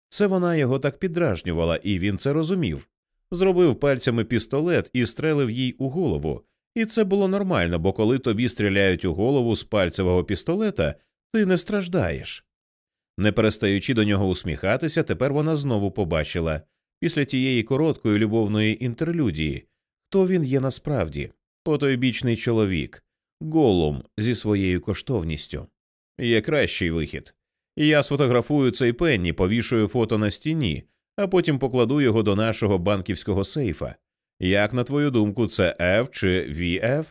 Speaker 1: Це вона його так підражнювала, і він це розумів. Зробив пальцями пістолет і стрелив їй у голову. І це було нормально, бо коли тобі стріляють у голову з пальцевого пістолета, ти не страждаєш. Не перестаючи до нього усміхатися, тепер вона знову побачила після тієї короткої любовної інтерлюдії, хто він є насправді, потойбічний чоловік, голум зі своєю коштовністю. Є кращий вихід. Я сфотографую цей пенні, повішую фото на стіні, а потім покладу його до нашого банківського сейфа. Як на твою думку, це F чи VF?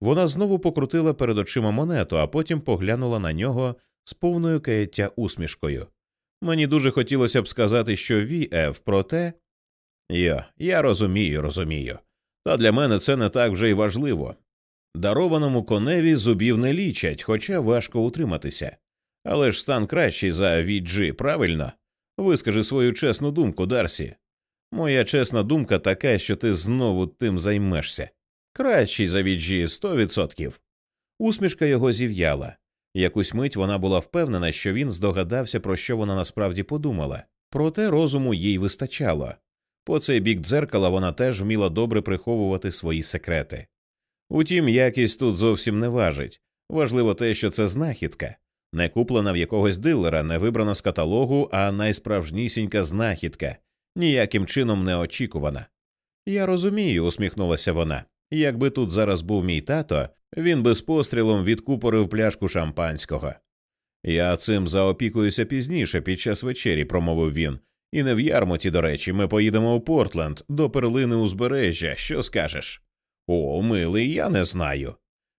Speaker 1: Вона знову покрутила перед очима монету, а потім поглянула на нього з повною каяття усмішкою. Мені дуже хотілося б сказати, що VF, проте. Йо, я розумію, розумію. Та для мене це не так вже й важливо. Дарованому коневі зубів не лічать, хоча важко утриматися. Але ж стан кращий за VG, правильно? Вискажи свою чесну думку, Дарсі. Моя чесна думка така, що ти знову тим займешся. Кращий за VG сто відсотків. Усмішка його зів'яла. Якусь мить вона була впевнена, що він здогадався, про що вона насправді подумала, проте розуму їй вистачало. По цей бік дзеркала вона теж вміла добре приховувати свої секрети. Утім, якість тут зовсім не важить важливо те, що це знахідка, не куплена в якогось дилера, не вибрана з каталогу, а найсправжнісінька знахідка, ніяким чином не очікувана. Я розумію, усміхнулася вона. Якби тут зараз був мій тато, він би з пострілом відкупорив пляшку шампанського. Я цим заопікуюся пізніше під час вечері, промовив він. І не в ярмоті, до речі, ми поїдемо у Портленд до перлини узбережжя. Що скажеш? О, милий, я не знаю.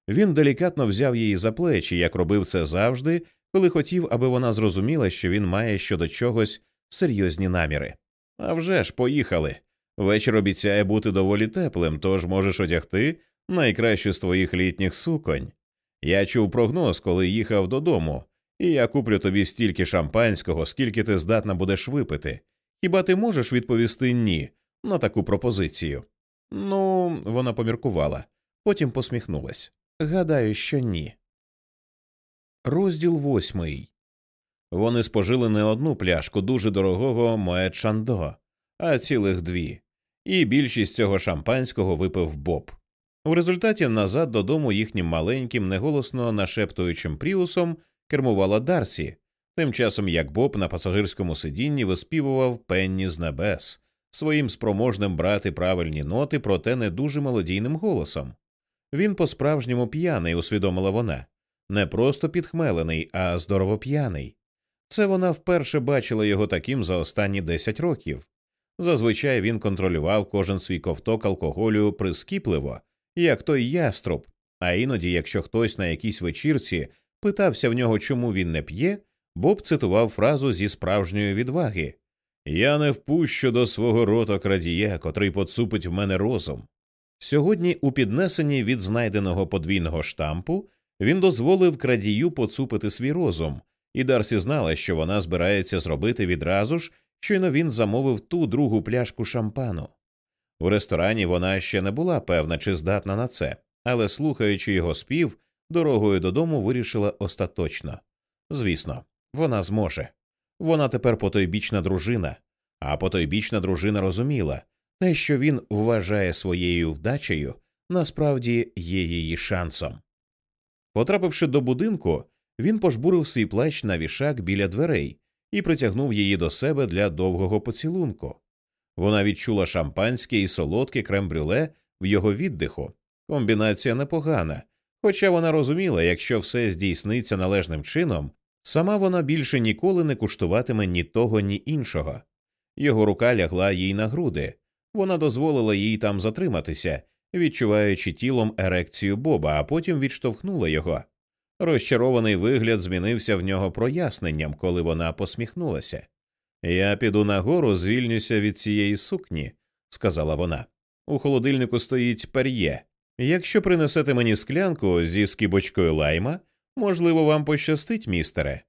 Speaker 1: Він делікатно взяв її за плечі, як робив це завжди, коли хотів, аби вона зрозуміла, що він має щодо чогось серйозні наміри. А вже ж, поїхали. Вечір обіцяє бути доволі теплим, тож можеш одягти найкращу з твоїх літніх суконь. Я чув прогноз, коли їхав додому, і я куплю тобі стільки шампанського, скільки ти здатна будеш випити. Хіба ти можеш відповісти ні на таку пропозицію? Ну, вона поміркувала, потім посміхнулась. Гадаю, що ні. Розділ восьмий. Вони спожили не одну пляшку дуже дорогого Моет Шандо, а цілих дві, і більшість цього шампанського випив Боб. В результаті назад додому їхнім маленьким, неголосно нашептуючим пріусом кермувала Дарсі, тим часом як Боб на пасажирському сидінні виспівував пенні з небес, своїм спроможним брати правильні ноти, проте не дуже мелодійним голосом. Він по справжньому п'яний, усвідомила вона, не просто підхмелений, а здорово п'яний. Це вона вперше бачила його таким за останні десять років. Зазвичай він контролював кожен свій ковток алкоголю прискіпливо, як той яструб, а іноді, якщо хтось на якійсь вечірці питався в нього, чому він не п'є, Боб цитував фразу зі справжньої відваги Я не впущу до свого рота крадія, котрий поцупить в мене розум. Сьогодні, у піднесенні від знайденого подвійного штампу, він дозволив крадію поцупити свій розум, і Дарсі знала, що вона збирається зробити відразу ж, щойно він замовив ту другу пляшку шампану. У ресторані вона ще не була певна, чи здатна на це, але слухаючи його спів, дорогою додому вирішила остаточно. Звісно, вона зможе. Вона тепер потойбічна дружина, а потойбічна дружина розуміла те, що він вважає своєю вдачею, насправді є її шансом. Потрапивши до будинку, він пожбурив свій плащ на вішак біля дверей і притягнув її до себе для довгого поцілунку. Вона відчула шампанське і солодке крем-брюле в його віддиху. Комбінація непогана, хоча вона розуміла, якщо все здійсниться належним чином, сама вона більше ніколи не куштуватиме ні того, ні іншого. Його рука лягла їй на груди, вона дозволила їй там затриматися, відчуваючи тілом ерекцію Боба, а потім відштовхнула його. Розчарований вигляд змінився в нього проясненням, коли вона посміхнулася. Я піду нагору, звільнюся від цієї сукні, сказала вона. У холодильнику стоїть пер'є. Якщо принесете мені склянку зі скибочкою лайма, можливо, вам пощастить, містере.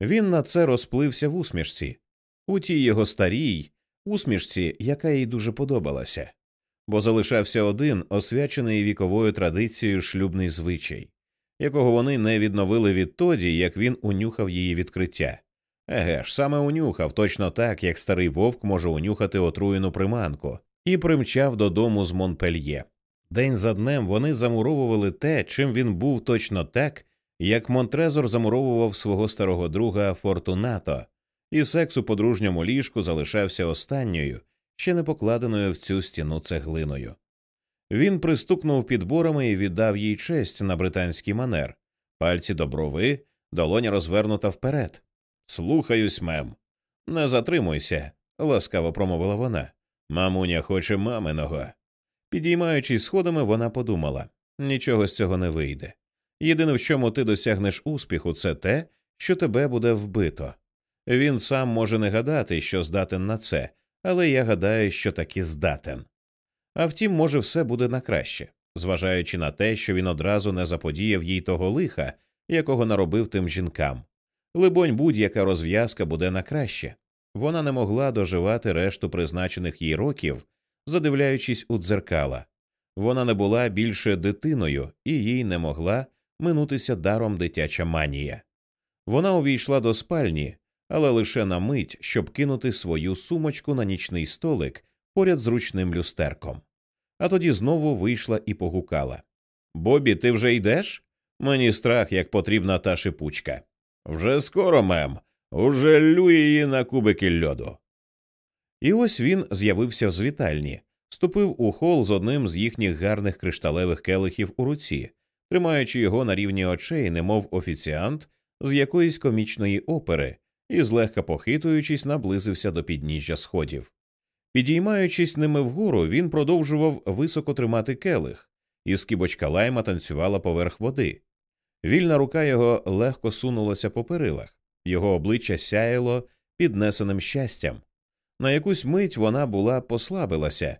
Speaker 1: Він на це розплився в усмішці, у тій його старій усмішці, яка їй дуже подобалася, бо залишався один освячений віковою традицією шлюбний звичай, якого вони не відновили відтоді, як він унюхав її відкриття. Еге ж, саме унюхав, точно так, як старий вовк може унюхати отруєну приманку, і примчав додому з Монпельє. День за днем вони замуровували те, чим він був точно так, як Монтрезор замуровував свого старого друга Фортунато, і секс у подружньому ліжку залишався останньою, ще не покладеною в цю стіну цеглиною. Він пристукнув підборами і віддав їй честь на британський манер, пальці до брови, долоня розвернута вперед. Слухаюсь, мем. Не затримуйся, ласкаво промовила вона. Мамуня хоче маминого. Підіймаючись сходами, вона подумала нічого з цього не вийде. Єдине, в чому ти досягнеш успіху, це те, що тебе буде вбито. Він сам може не гадати, що здатен на це, але я гадаю, що таки здатен. А втім, може, все буде на краще, зважаючи на те, що він одразу не заподіяв їй того лиха, якого наробив тим жінкам. Либонь, будь-яка розв'язка буде на краще. Вона не могла доживати решту призначених їй років, задивляючись у дзеркала. Вона не була більше дитиною, і їй не могла минутися даром дитяча манія. Вона увійшла до спальні, але лише на мить, щоб кинути свою сумочку на нічний столик поряд з ручним люстерком. А тоді знову вийшла і погукала Бобі, ти вже йдеш? Мені страх, як потрібна та шипучка. Вже скоро, мем, уже лю її на кубики льоду. І ось він з'явився з вітальні, ступив у хол з одним з їхніх гарних кришталевих келихів у руці, тримаючи його на рівні очей, немов офіціант з якоїсь комічної опери, і, злегка похитуючись, наблизився до підніжжя сходів. Підіймаючись ними вгору, він продовжував високо тримати келих, і скибочка лайма танцювала поверх води. Вільна рука його легко сунулася по перилах, його обличчя сяяло піднесеним щастям. На якусь мить вона була послабилася,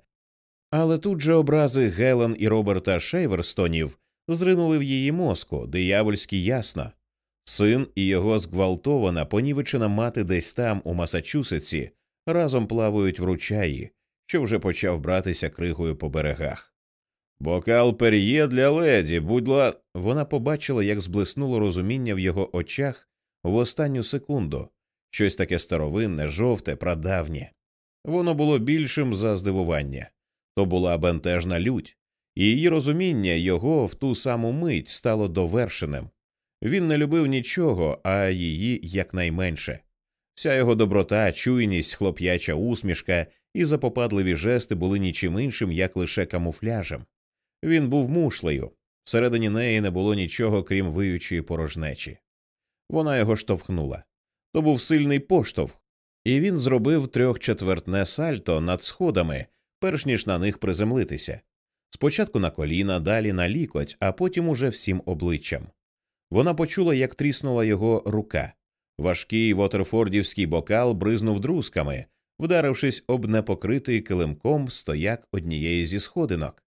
Speaker 1: але тут же образи Гелен і Роберта Шейверстонів зринули в її мозку диявольськи ясно. Син і його зґвалтована, понівечена мати десь там, у Масачусетсі, разом плавають в ручаї, що вже почав братися кригою по берегах. Бокал пер'є для леді, будь ла. Вона побачила, як зблиснуло розуміння в його очах в останню секунду щось таке старовинне, жовте, прадавнє. Воно було більшим за здивування то була бентежна лють, і її розуміння його в ту саму мить стало довершеним. Він не любив нічого, а її якнайменше. Вся його доброта, чуйність, хлоп'яча усмішка і запопадливі жести були нічим іншим, як лише камуфляжем. Він був мушлею, всередині неї не було нічого, крім виючої порожнечі. Вона його штовхнула. То був сильний поштовх, і він зробив трьохчетвертне сальто над сходами, перш ніж на них приземлитися. Спочатку на коліна, далі на лікоть, а потім уже всім обличчям. Вона почула, як тріснула його рука. Важкий вотерфордівський бокал бризнув друзками, вдарившись об непокритий килимком стояк однієї зі сходинок.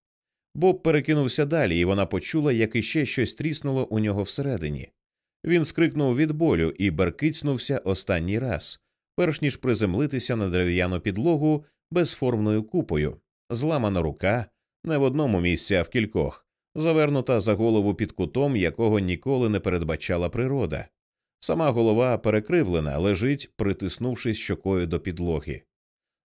Speaker 1: Боб перекинувся далі, і вона почула, як іще щось тріснуло у нього всередині. Він скрикнув від болю і беркицнувся останній раз, перш ніж приземлитися на дерев'яну підлогу безформною купою, зламана рука, не в одному місці, а в кількох, завернута за голову під кутом, якого ніколи не передбачала природа. Сама голова перекривлена, лежить, притиснувшись щокою до підлоги.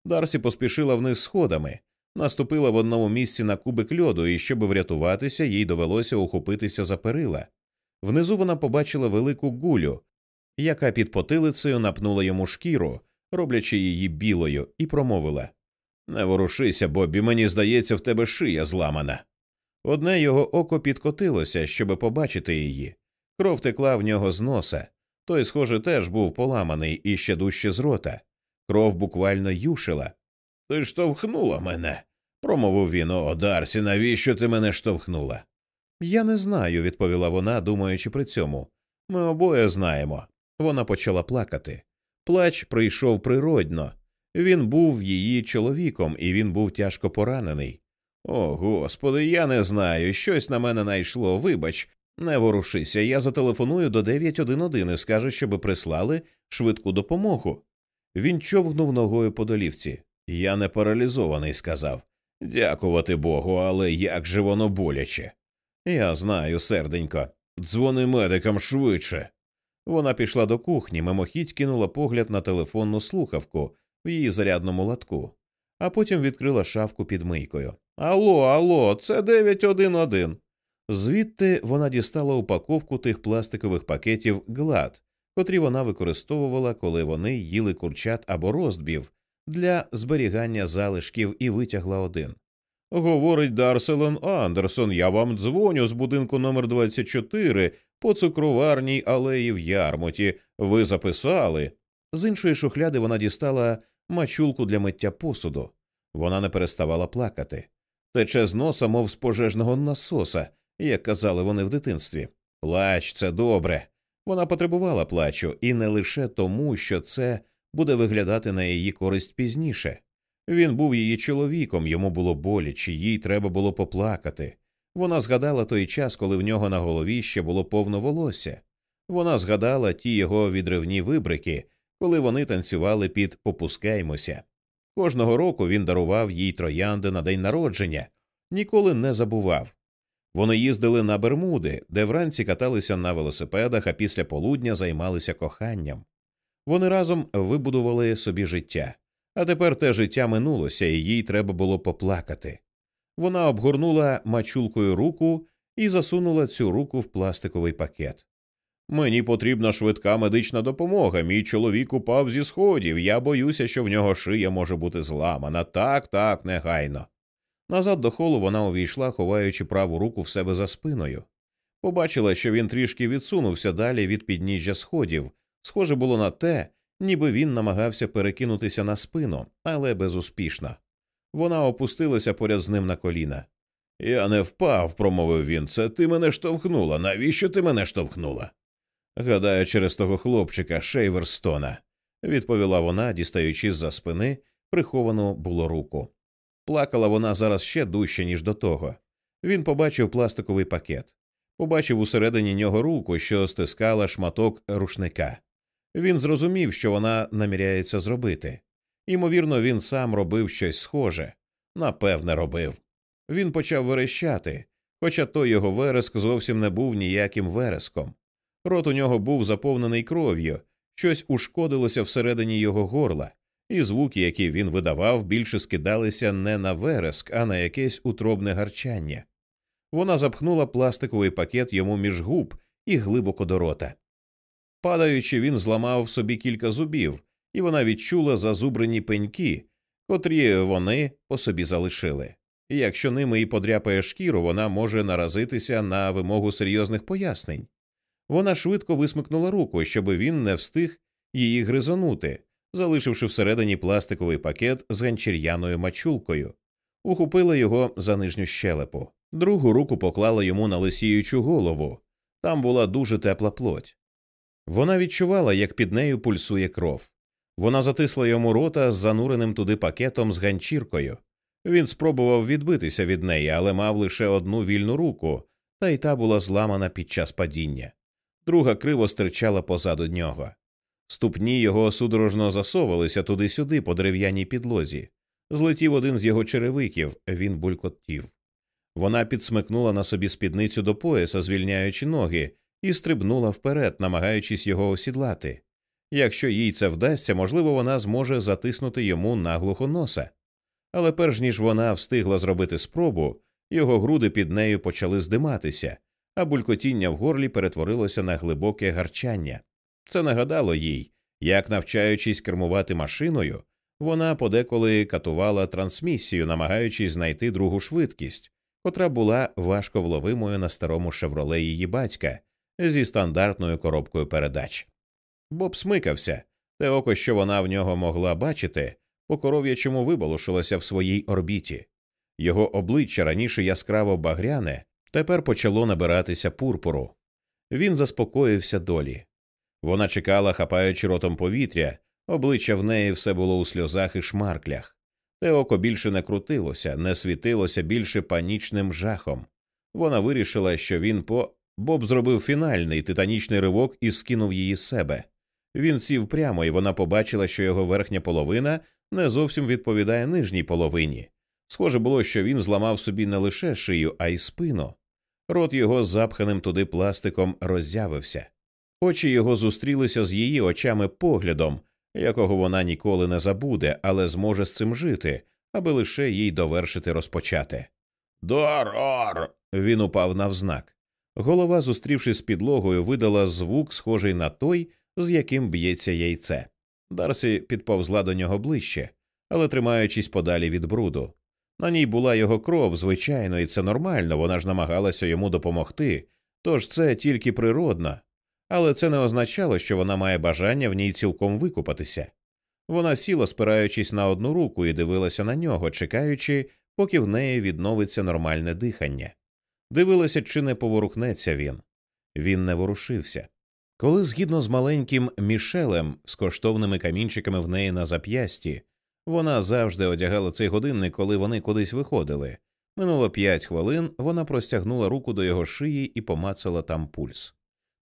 Speaker 1: Дарсі поспішила вниз сходами, наступила в одному місці на кубик льоду, і щоб врятуватися, їй довелося ухопитися за перила. Внизу вона побачила велику гулю, яка під потилицею напнула йому шкіру, роблячи її білою, і промовила Не ворушися, Бобі, мені здається, в тебе шия зламана. Одне його око підкотилося, щоб побачити її. Кров текла в нього з носа. Той, схоже, теж був поламаний і ще дужче з рота. Кров буквально юшила. Ти штовхнула мене, промовив він. О, Дарсі, навіщо ти мене штовхнула? Я не знаю, відповіла вона, думаючи при цьому. Ми обоє знаємо. Вона почала плакати. Плач прийшов природно. Він був її чоловіком, і він був тяжко поранений. О, господи, я не знаю. Щось на мене найшло. Вибач, не ворушися. Я зателефоную до 911 і скажу, щоби прислали швидку допомогу. Він човгнув ногою по долівці. Я не паралізований, сказав. Дякувати Богу, але як же воно боляче. Я знаю, серденько. Дзвони медикам швидше. Вона пішла до кухні, мимохідь кинула погляд на телефонну слухавку в її зарядному латку, а потім відкрила шафку під мийкою. Алло, алло, це 911. Звідти вона дістала упаковку тих пластикових пакетів глад, котрі вона використовувала, коли вони їли курчат або розбів для зберігання залишків і витягла один. Говорить Дарселен Андерсон, я вам дзвоню з будинку номер 24 по цукроварній алеї в Ярмуті. Ви записали. З іншої шухляди вона дістала мачулку для миття посуду. Вона не переставала плакати. Тече з носа, мов з пожежного насоса, як казали вони в дитинстві. Плач це добре. Вона потребувала плачу, і не лише тому, що це буде виглядати на її користь пізніше. Він був її чоловіком, йому було боляче, їй треба було поплакати. Вона згадала той час, коли в нього на голові ще було повно волосся. Вона згадала ті його відривні вибрики, коли вони танцювали під Попускаймося. Кожного року він дарував їй троянди на день народження, ніколи не забував. Вони їздили на Бермуди, де вранці каталися на велосипедах, а після полудня займалися коханням. Вони разом вибудували собі життя, а тепер те життя минулося, і їй треба було поплакати. Вона обгорнула мачулкою руку і засунула цю руку в пластиковий пакет. Мені потрібна швидка медична допомога. Мій чоловік упав зі сходів. Я боюся, що в нього шия може бути зламана. Так, так, негайно. Назад до холу вона увійшла, ховаючи праву руку в себе за спиною. Побачила, що він трішки відсунувся далі від підніжжя сходів. Схоже було на те, ніби він намагався перекинутися на спину, але безуспішно. Вона опустилася поряд з ним на коліна. Я не впав, промовив він. Це ти мене штовхнула. Навіщо ти мене штовхнула? Гадаю, через того хлопчика Шейверстона, відповіла вона, дістаючи з за спини приховану було руку. Плакала вона зараз ще дужче, ніж до того. Він побачив пластиковий пакет, побачив усередині нього руку, що стискала шматок рушника. Він зрозумів, що вона наміряється зробити. Ймовірно, він сам робив щось схоже, напевне, робив. Він почав верещати, хоча той його вереск зовсім не був ніяким вереском. Рот у нього був заповнений кров'ю, щось ушкодилося всередині його горла, і звуки, які він видавав, більше скидалися не на вереск, а на якесь утробне гарчання. Вона запхнула пластиковий пакет йому між губ і глибоко до рота. Падаючи, він зламав собі кілька зубів, і вона відчула зазубрені пеньки, котрі вони по собі залишили. І якщо ними і подряпає шкіру, вона може наразитися на вимогу серйозних пояснень. Вона швидко висмикнула руку, щоб він не встиг її гризонути, залишивши всередині пластиковий пакет з ганчір'яною мачулкою, ухопила його за нижню щелепу, другу руку поклала йому на лисіючу голову. Там була дуже тепла плоть. Вона відчувала, як під нею пульсує кров. Вона затисла йому рота з зануреним туди пакетом з ганчіркою. Він спробував відбитися від неї, але мав лише одну вільну руку, та й та була зламана під час падіння. Друга криво стирчала позаду нього. Ступні його судорожно засовувалися туди-сюди по дерев'яній підлозі. Злетів один з його черевиків, він булькотів. Вона підсмикнула на собі спідницю до пояса, звільняючи ноги, і стрибнула вперед, намагаючись його осідлати. Якщо їй це вдасться, можливо, вона зможе затиснути йому наглухо носа. Але перш ніж вона встигла зробити спробу, його груди під нею почали здиматися, а булькотіння в горлі перетворилося на глибоке гарчання. Це нагадало їй, як, навчаючись кермувати машиною, вона подеколи катувала трансмісію, намагаючись знайти другу швидкість, котра була важко вловимою на старому шевроле її батька зі стандартною коробкою передач. Боб смикався, те око, що вона в нього могла бачити, по коров'ячому виболошилося в своїй орбіті. Його обличчя раніше яскраво багряне, тепер почало набиратися пурпуру. Він заспокоївся долі. Вона чекала, хапаючи ротом повітря, обличчя в неї все було у сльозах і шмарклях. Те око більше не крутилося, не світилося більше панічним жахом. Вона вирішила, що він по. Боб зробив фінальний титанічний ривок і скинув її з себе. Він сів прямо, і вона побачила, що його верхня половина не зовсім відповідає нижній половині. Схоже було, що він зламав собі не лише шию, а й спину. Рот його запханим туди пластиком роззявився. Очі його зустрілися з її очами поглядом, якого вона ніколи не забуде, але зможе з цим жити, аби лише їй довершити розпочати. Дорор. Він упав навзнак. Голова, зустрівшись з підлогою, видала звук, схожий на той, з яким б'ється яйце. Дарсі підповзла до нього ближче, але тримаючись подалі від бруду. На ній була його кров, звичайно, і це нормально, вона ж намагалася йому допомогти, тож це тільки природно, але це не означало, що вона має бажання в ній цілком викупатися. Вона сіла, спираючись на одну руку, і дивилася на нього, чекаючи, поки в неї відновиться нормальне дихання. Дивилася, чи не поворухнеться він. Він не ворушився. Коли, згідно з маленьким мішелем, з коштовними камінчиками в неї на зап'ясті, вона завжди одягала цей годинник, коли вони кудись виходили. Минуло п'ять хвилин, вона простягнула руку до його шиї і помацала там пульс.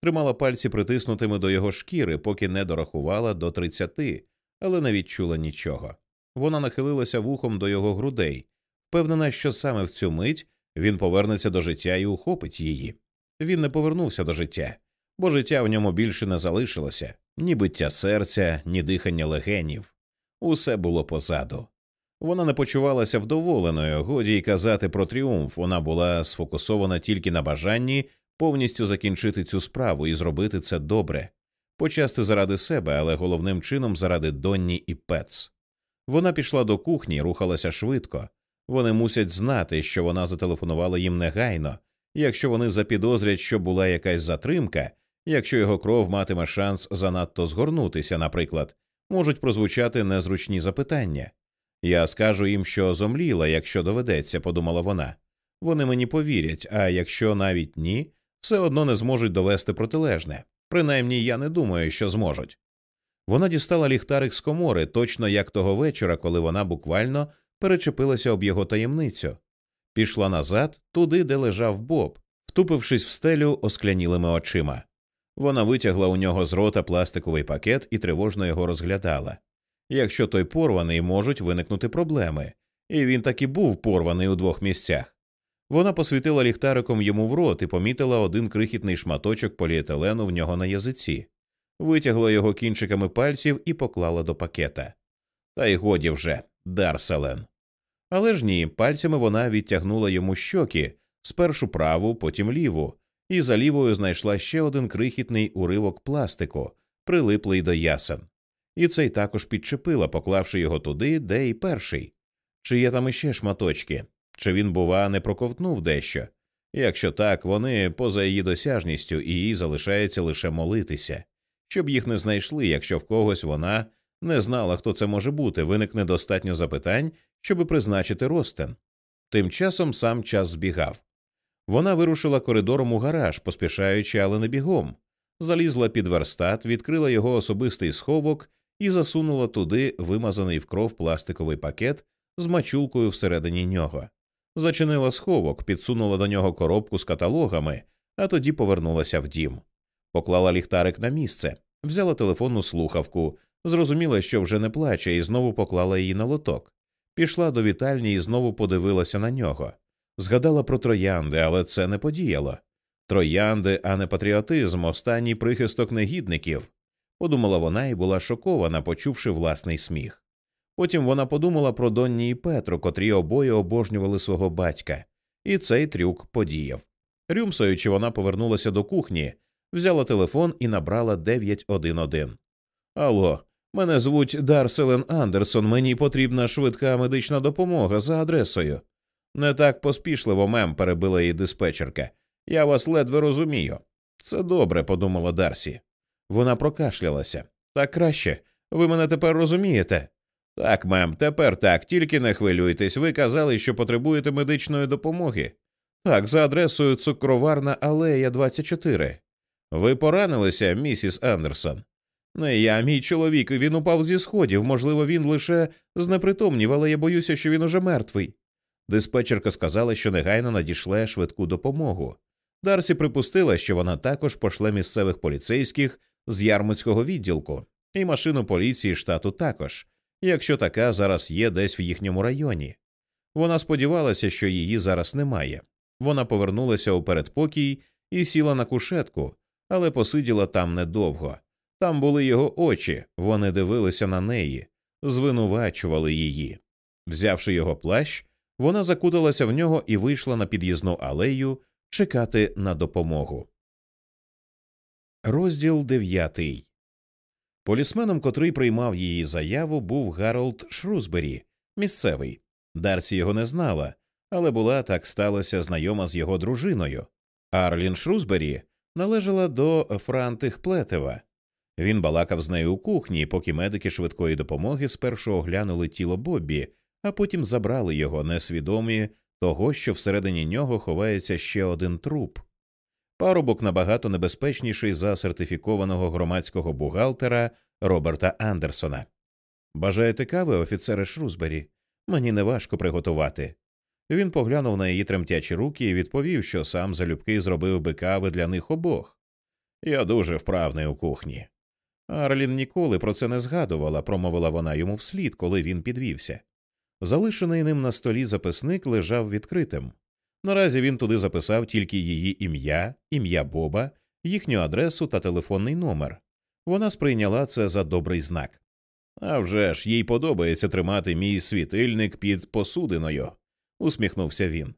Speaker 1: Тримала пальці притиснутими до його шкіри, поки не дорахувала до тридцяти, але не відчула нічого. Вона нахилилася вухом до його грудей, впевнена, що саме в цю мить він повернеться до життя і ухопить її. Він не повернувся до життя, бо життя в ньому більше не залишилося ні биття серця, ні дихання легенів. Усе було позаду. Вона не почувалася вдоволеною, годі й казати про тріумф. Вона була сфокусована тільки на бажанні повністю закінчити цю справу і зробити це добре, почасти заради себе, але головним чином заради Донні і Пец. Вона пішла до кухні, рухалася швидко. Вони мусять знати, що вона зателефонувала їм негайно, якщо вони запідозрять, що була якась затримка, якщо його кров матиме шанс занадто згорнутися, наприклад, можуть прозвучати незручні запитання. Я скажу їм, що зомліла, якщо доведеться, подумала вона. Вони мені повірять, а якщо навіть ні, все одно не зможуть довести протилежне. Принаймні я не думаю, що зможуть. Вона дістала ліхтарик з комори, точно як того вечора, коли вона буквально перечепилася об його таємницю, пішла назад, туди, де лежав Боб, втупившись в стелю осклянілими очима. Вона витягла у нього з рота пластиковий пакет і тривожно його розглядала. Якщо той порваний, можуть виникнути проблеми, і він таки був порваний у двох місцях. Вона посвітила ліхтариком йому в рот і помітила один крихітний шматочок поліетилену в нього на язиці, витягла його кінчиками пальців і поклала до пакета. Та й годі вже, Дарселен. Але ж ні, пальцями вона відтягнула йому щоки, спершу праву, потім ліву, і за лівою знайшла ще один крихітний уривок пластику, прилиплий до ясен. І цей також підчепила, поклавши його туди, де й перший. Чи є там іще шматочки? Чи він, бува, не проковтнув дещо? Якщо так, вони поза її досяжністю, і їй залишається лише молитися, щоб їх не знайшли, якщо в когось вона не знала, хто це може бути, виникне достатньо запитань, щоби призначити ростен. Тим часом сам час збігав. Вона вирушила коридором у гараж, поспішаючи, але не бігом, залізла під верстат, відкрила його особистий сховок і засунула туди вимазаний в кров пластиковий пакет з мачулкою всередині нього. Зачинила сховок, підсунула до нього коробку з каталогами, а тоді повернулася в дім. Поклала ліхтарик на місце, взяла телефонну слухавку, зрозуміла, що вже не плаче, і знову поклала її на лоток. Пішла до вітальні і знову подивилася на нього. Згадала про троянди, але це не подіяло. Троянди, а не патріотизм, останній прихисток негідників. Подумала вона і була шокована, почувши власний сміх. Потім вона подумала про Донні і Петру, котрі обоє обожнювали свого батька, і цей трюк подіяв. Рюмсаючи, вона повернулася до кухні, взяла телефон і набрала 911. Алло, мене звуть Дарселен Андерсон. Мені потрібна швидка медична допомога за адресою. Не так поспішливо, мем, перебила її диспетчерка. Я вас ледве розумію. Це добре, подумала Дарсі. Вона прокашлялася. Так краще. Ви мене тепер розумієте? Так, мем, тепер так, тільки не хвилюйтесь. Ви казали, що потребуєте медичної допомоги. Так, за адресою цукроварна алея 24. Ви поранилися, місіс Андерсон? Не я, мій чоловік, він упав зі сходів. Можливо, він лише знепритомнів, але я боюся, що він уже мертвий. Диспетчерка сказала, що негайно надішле швидку допомогу. Дарсі припустила, що вона також пошле місцевих поліцейських з ярмуцького відділку, і машину поліції штату також, якщо така зараз є десь в їхньому районі. Вона сподівалася, що її зараз немає. Вона повернулася у передпокій і сіла на кушетку, але посиділа там недовго. Там були його очі, вони дивилися на неї, звинувачували її. Взявши його плащ, вона закуталася в нього і вийшла на під'їзну алею чекати на допомогу. Розділ дев'ятий. Полісменом, котрий приймав її заяву, був Гаролд Шрузбері, місцевий. Дарсі його не знала, але була так сталося знайома з його дружиною. Арлін Шрузбері належала до Франтих Плетева. Він балакав з нею у кухні, поки медики швидкої допомоги спершу оглянули тіло Боббі, а потім забрали його, несвідомі того, що всередині нього ховається ще один труп. Парубок набагато небезпечніший за сертифікованого громадського бухгалтера Роберта Андерсона. Бажаєте кави, офіцере Шрузбері? Мені неважко приготувати. Він поглянув на її тремтячі руки і відповів, що сам залюбки зробив би кави для них обох. Я дуже вправний у кухні. Арлін ніколи про це не згадувала, промовила вона йому вслід, коли він підвівся. Залишений ним на столі записник лежав відкритим. Наразі він туди записав тільки її ім'я, ім'я Боба, їхню адресу та телефонний номер. Вона сприйняла це за добрий знак. «А вже ж, їй подобається тримати мій світильник під посудиною, усміхнувся він.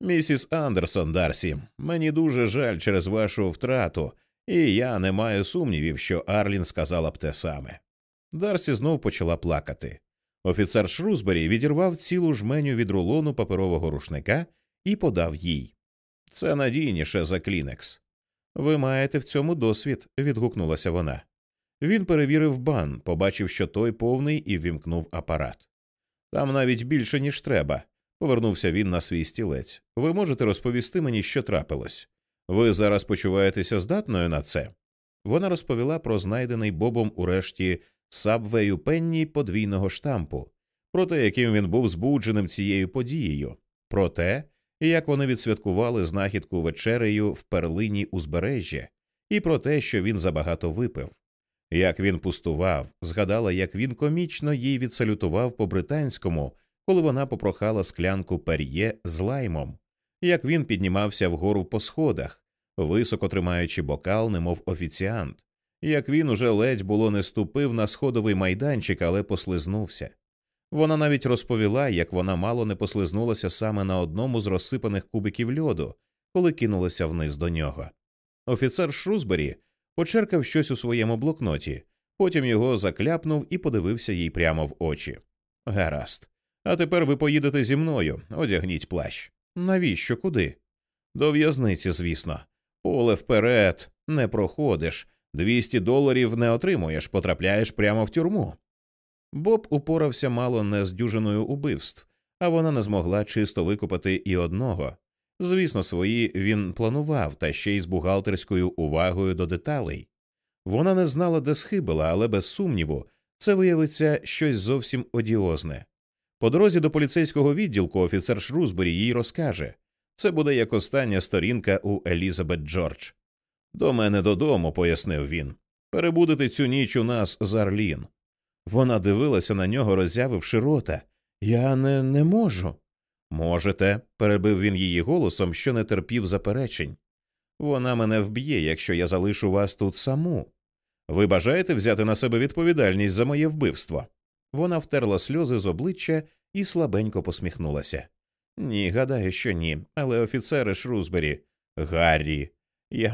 Speaker 1: Місіс Андерсон Дарсі, мені дуже жаль через вашу втрату, і я не маю сумнівів, що Арлін сказала б те саме. Дарсі знов почала плакати. Офіцер Шрузбері відірвав цілу жменю від рулону паперового рушника і подав їй. Це надійніше за клінекс. Ви маєте в цьому досвід, відгукнулася вона. Він перевірив бан, побачив, що той повний, і ввімкнув апарат. Там навіть більше, ніж треба. Повернувся він на свій стілець. Ви можете розповісти мені, що трапилось? Ви зараз почуваєтеся здатною на це? Вона розповіла про знайдений Бобом урешті Сабвею Пенні подвійного штампу, про те, яким він був збудженим цією подією, про те, як вони відсвяткували знахідку вечерею в перлині узбережжя, і про те, що він забагато випив. Як він пустував, згадала, як він комічно їй відсалютував по британському, коли вона попрохала склянку пер'є з лаймом, як він піднімався вгору по сходах, високо тримаючи бокал, немов офіціант, як він уже ледь було не ступив на сходовий майданчик, але послизнувся. Вона навіть розповіла, як вона мало не послизнулася саме на одному з розсипаних кубиків льоду, коли кинулася вниз до нього. Офіцер Шрузбері почеркав щось у своєму блокноті, потім його закляпнув і подивився їй прямо в очі. Гаразд. А тепер ви поїдете зі мною, одягніть плащ. Навіщо куди? До в'язниці, звісно. Поле вперед, не проходиш, двісті доларів не отримуєш, потрапляєш прямо в тюрму. Боб упорався мало не з дюжиною убивств, а вона не змогла чисто викупати і одного. Звісно, свої він планував, та ще й з бухгалтерською увагою до деталей. Вона не знала, де схибила, але без сумніву, це виявиться щось зовсім одіозне. По дорозі до поліцейського відділку офіцер Шрузбері їй розкаже це буде як остання сторінка у Елізабет Джордж. До мене додому, пояснив він. Перебудете цю ніч у нас з Арлін. Вона дивилася на нього, роззявивши рота. Я не, не можу. Можете, перебив він її голосом, що не терпів заперечень. Вона мене вб'є, якщо я залишу вас тут саму. Ви бажаєте взяти на себе відповідальність за моє вбивство? Вона втерла сльози з обличчя і слабенько посміхнулася. Ні, гадаю, що ні. Але офіцери Шрузбері, Гаррі, я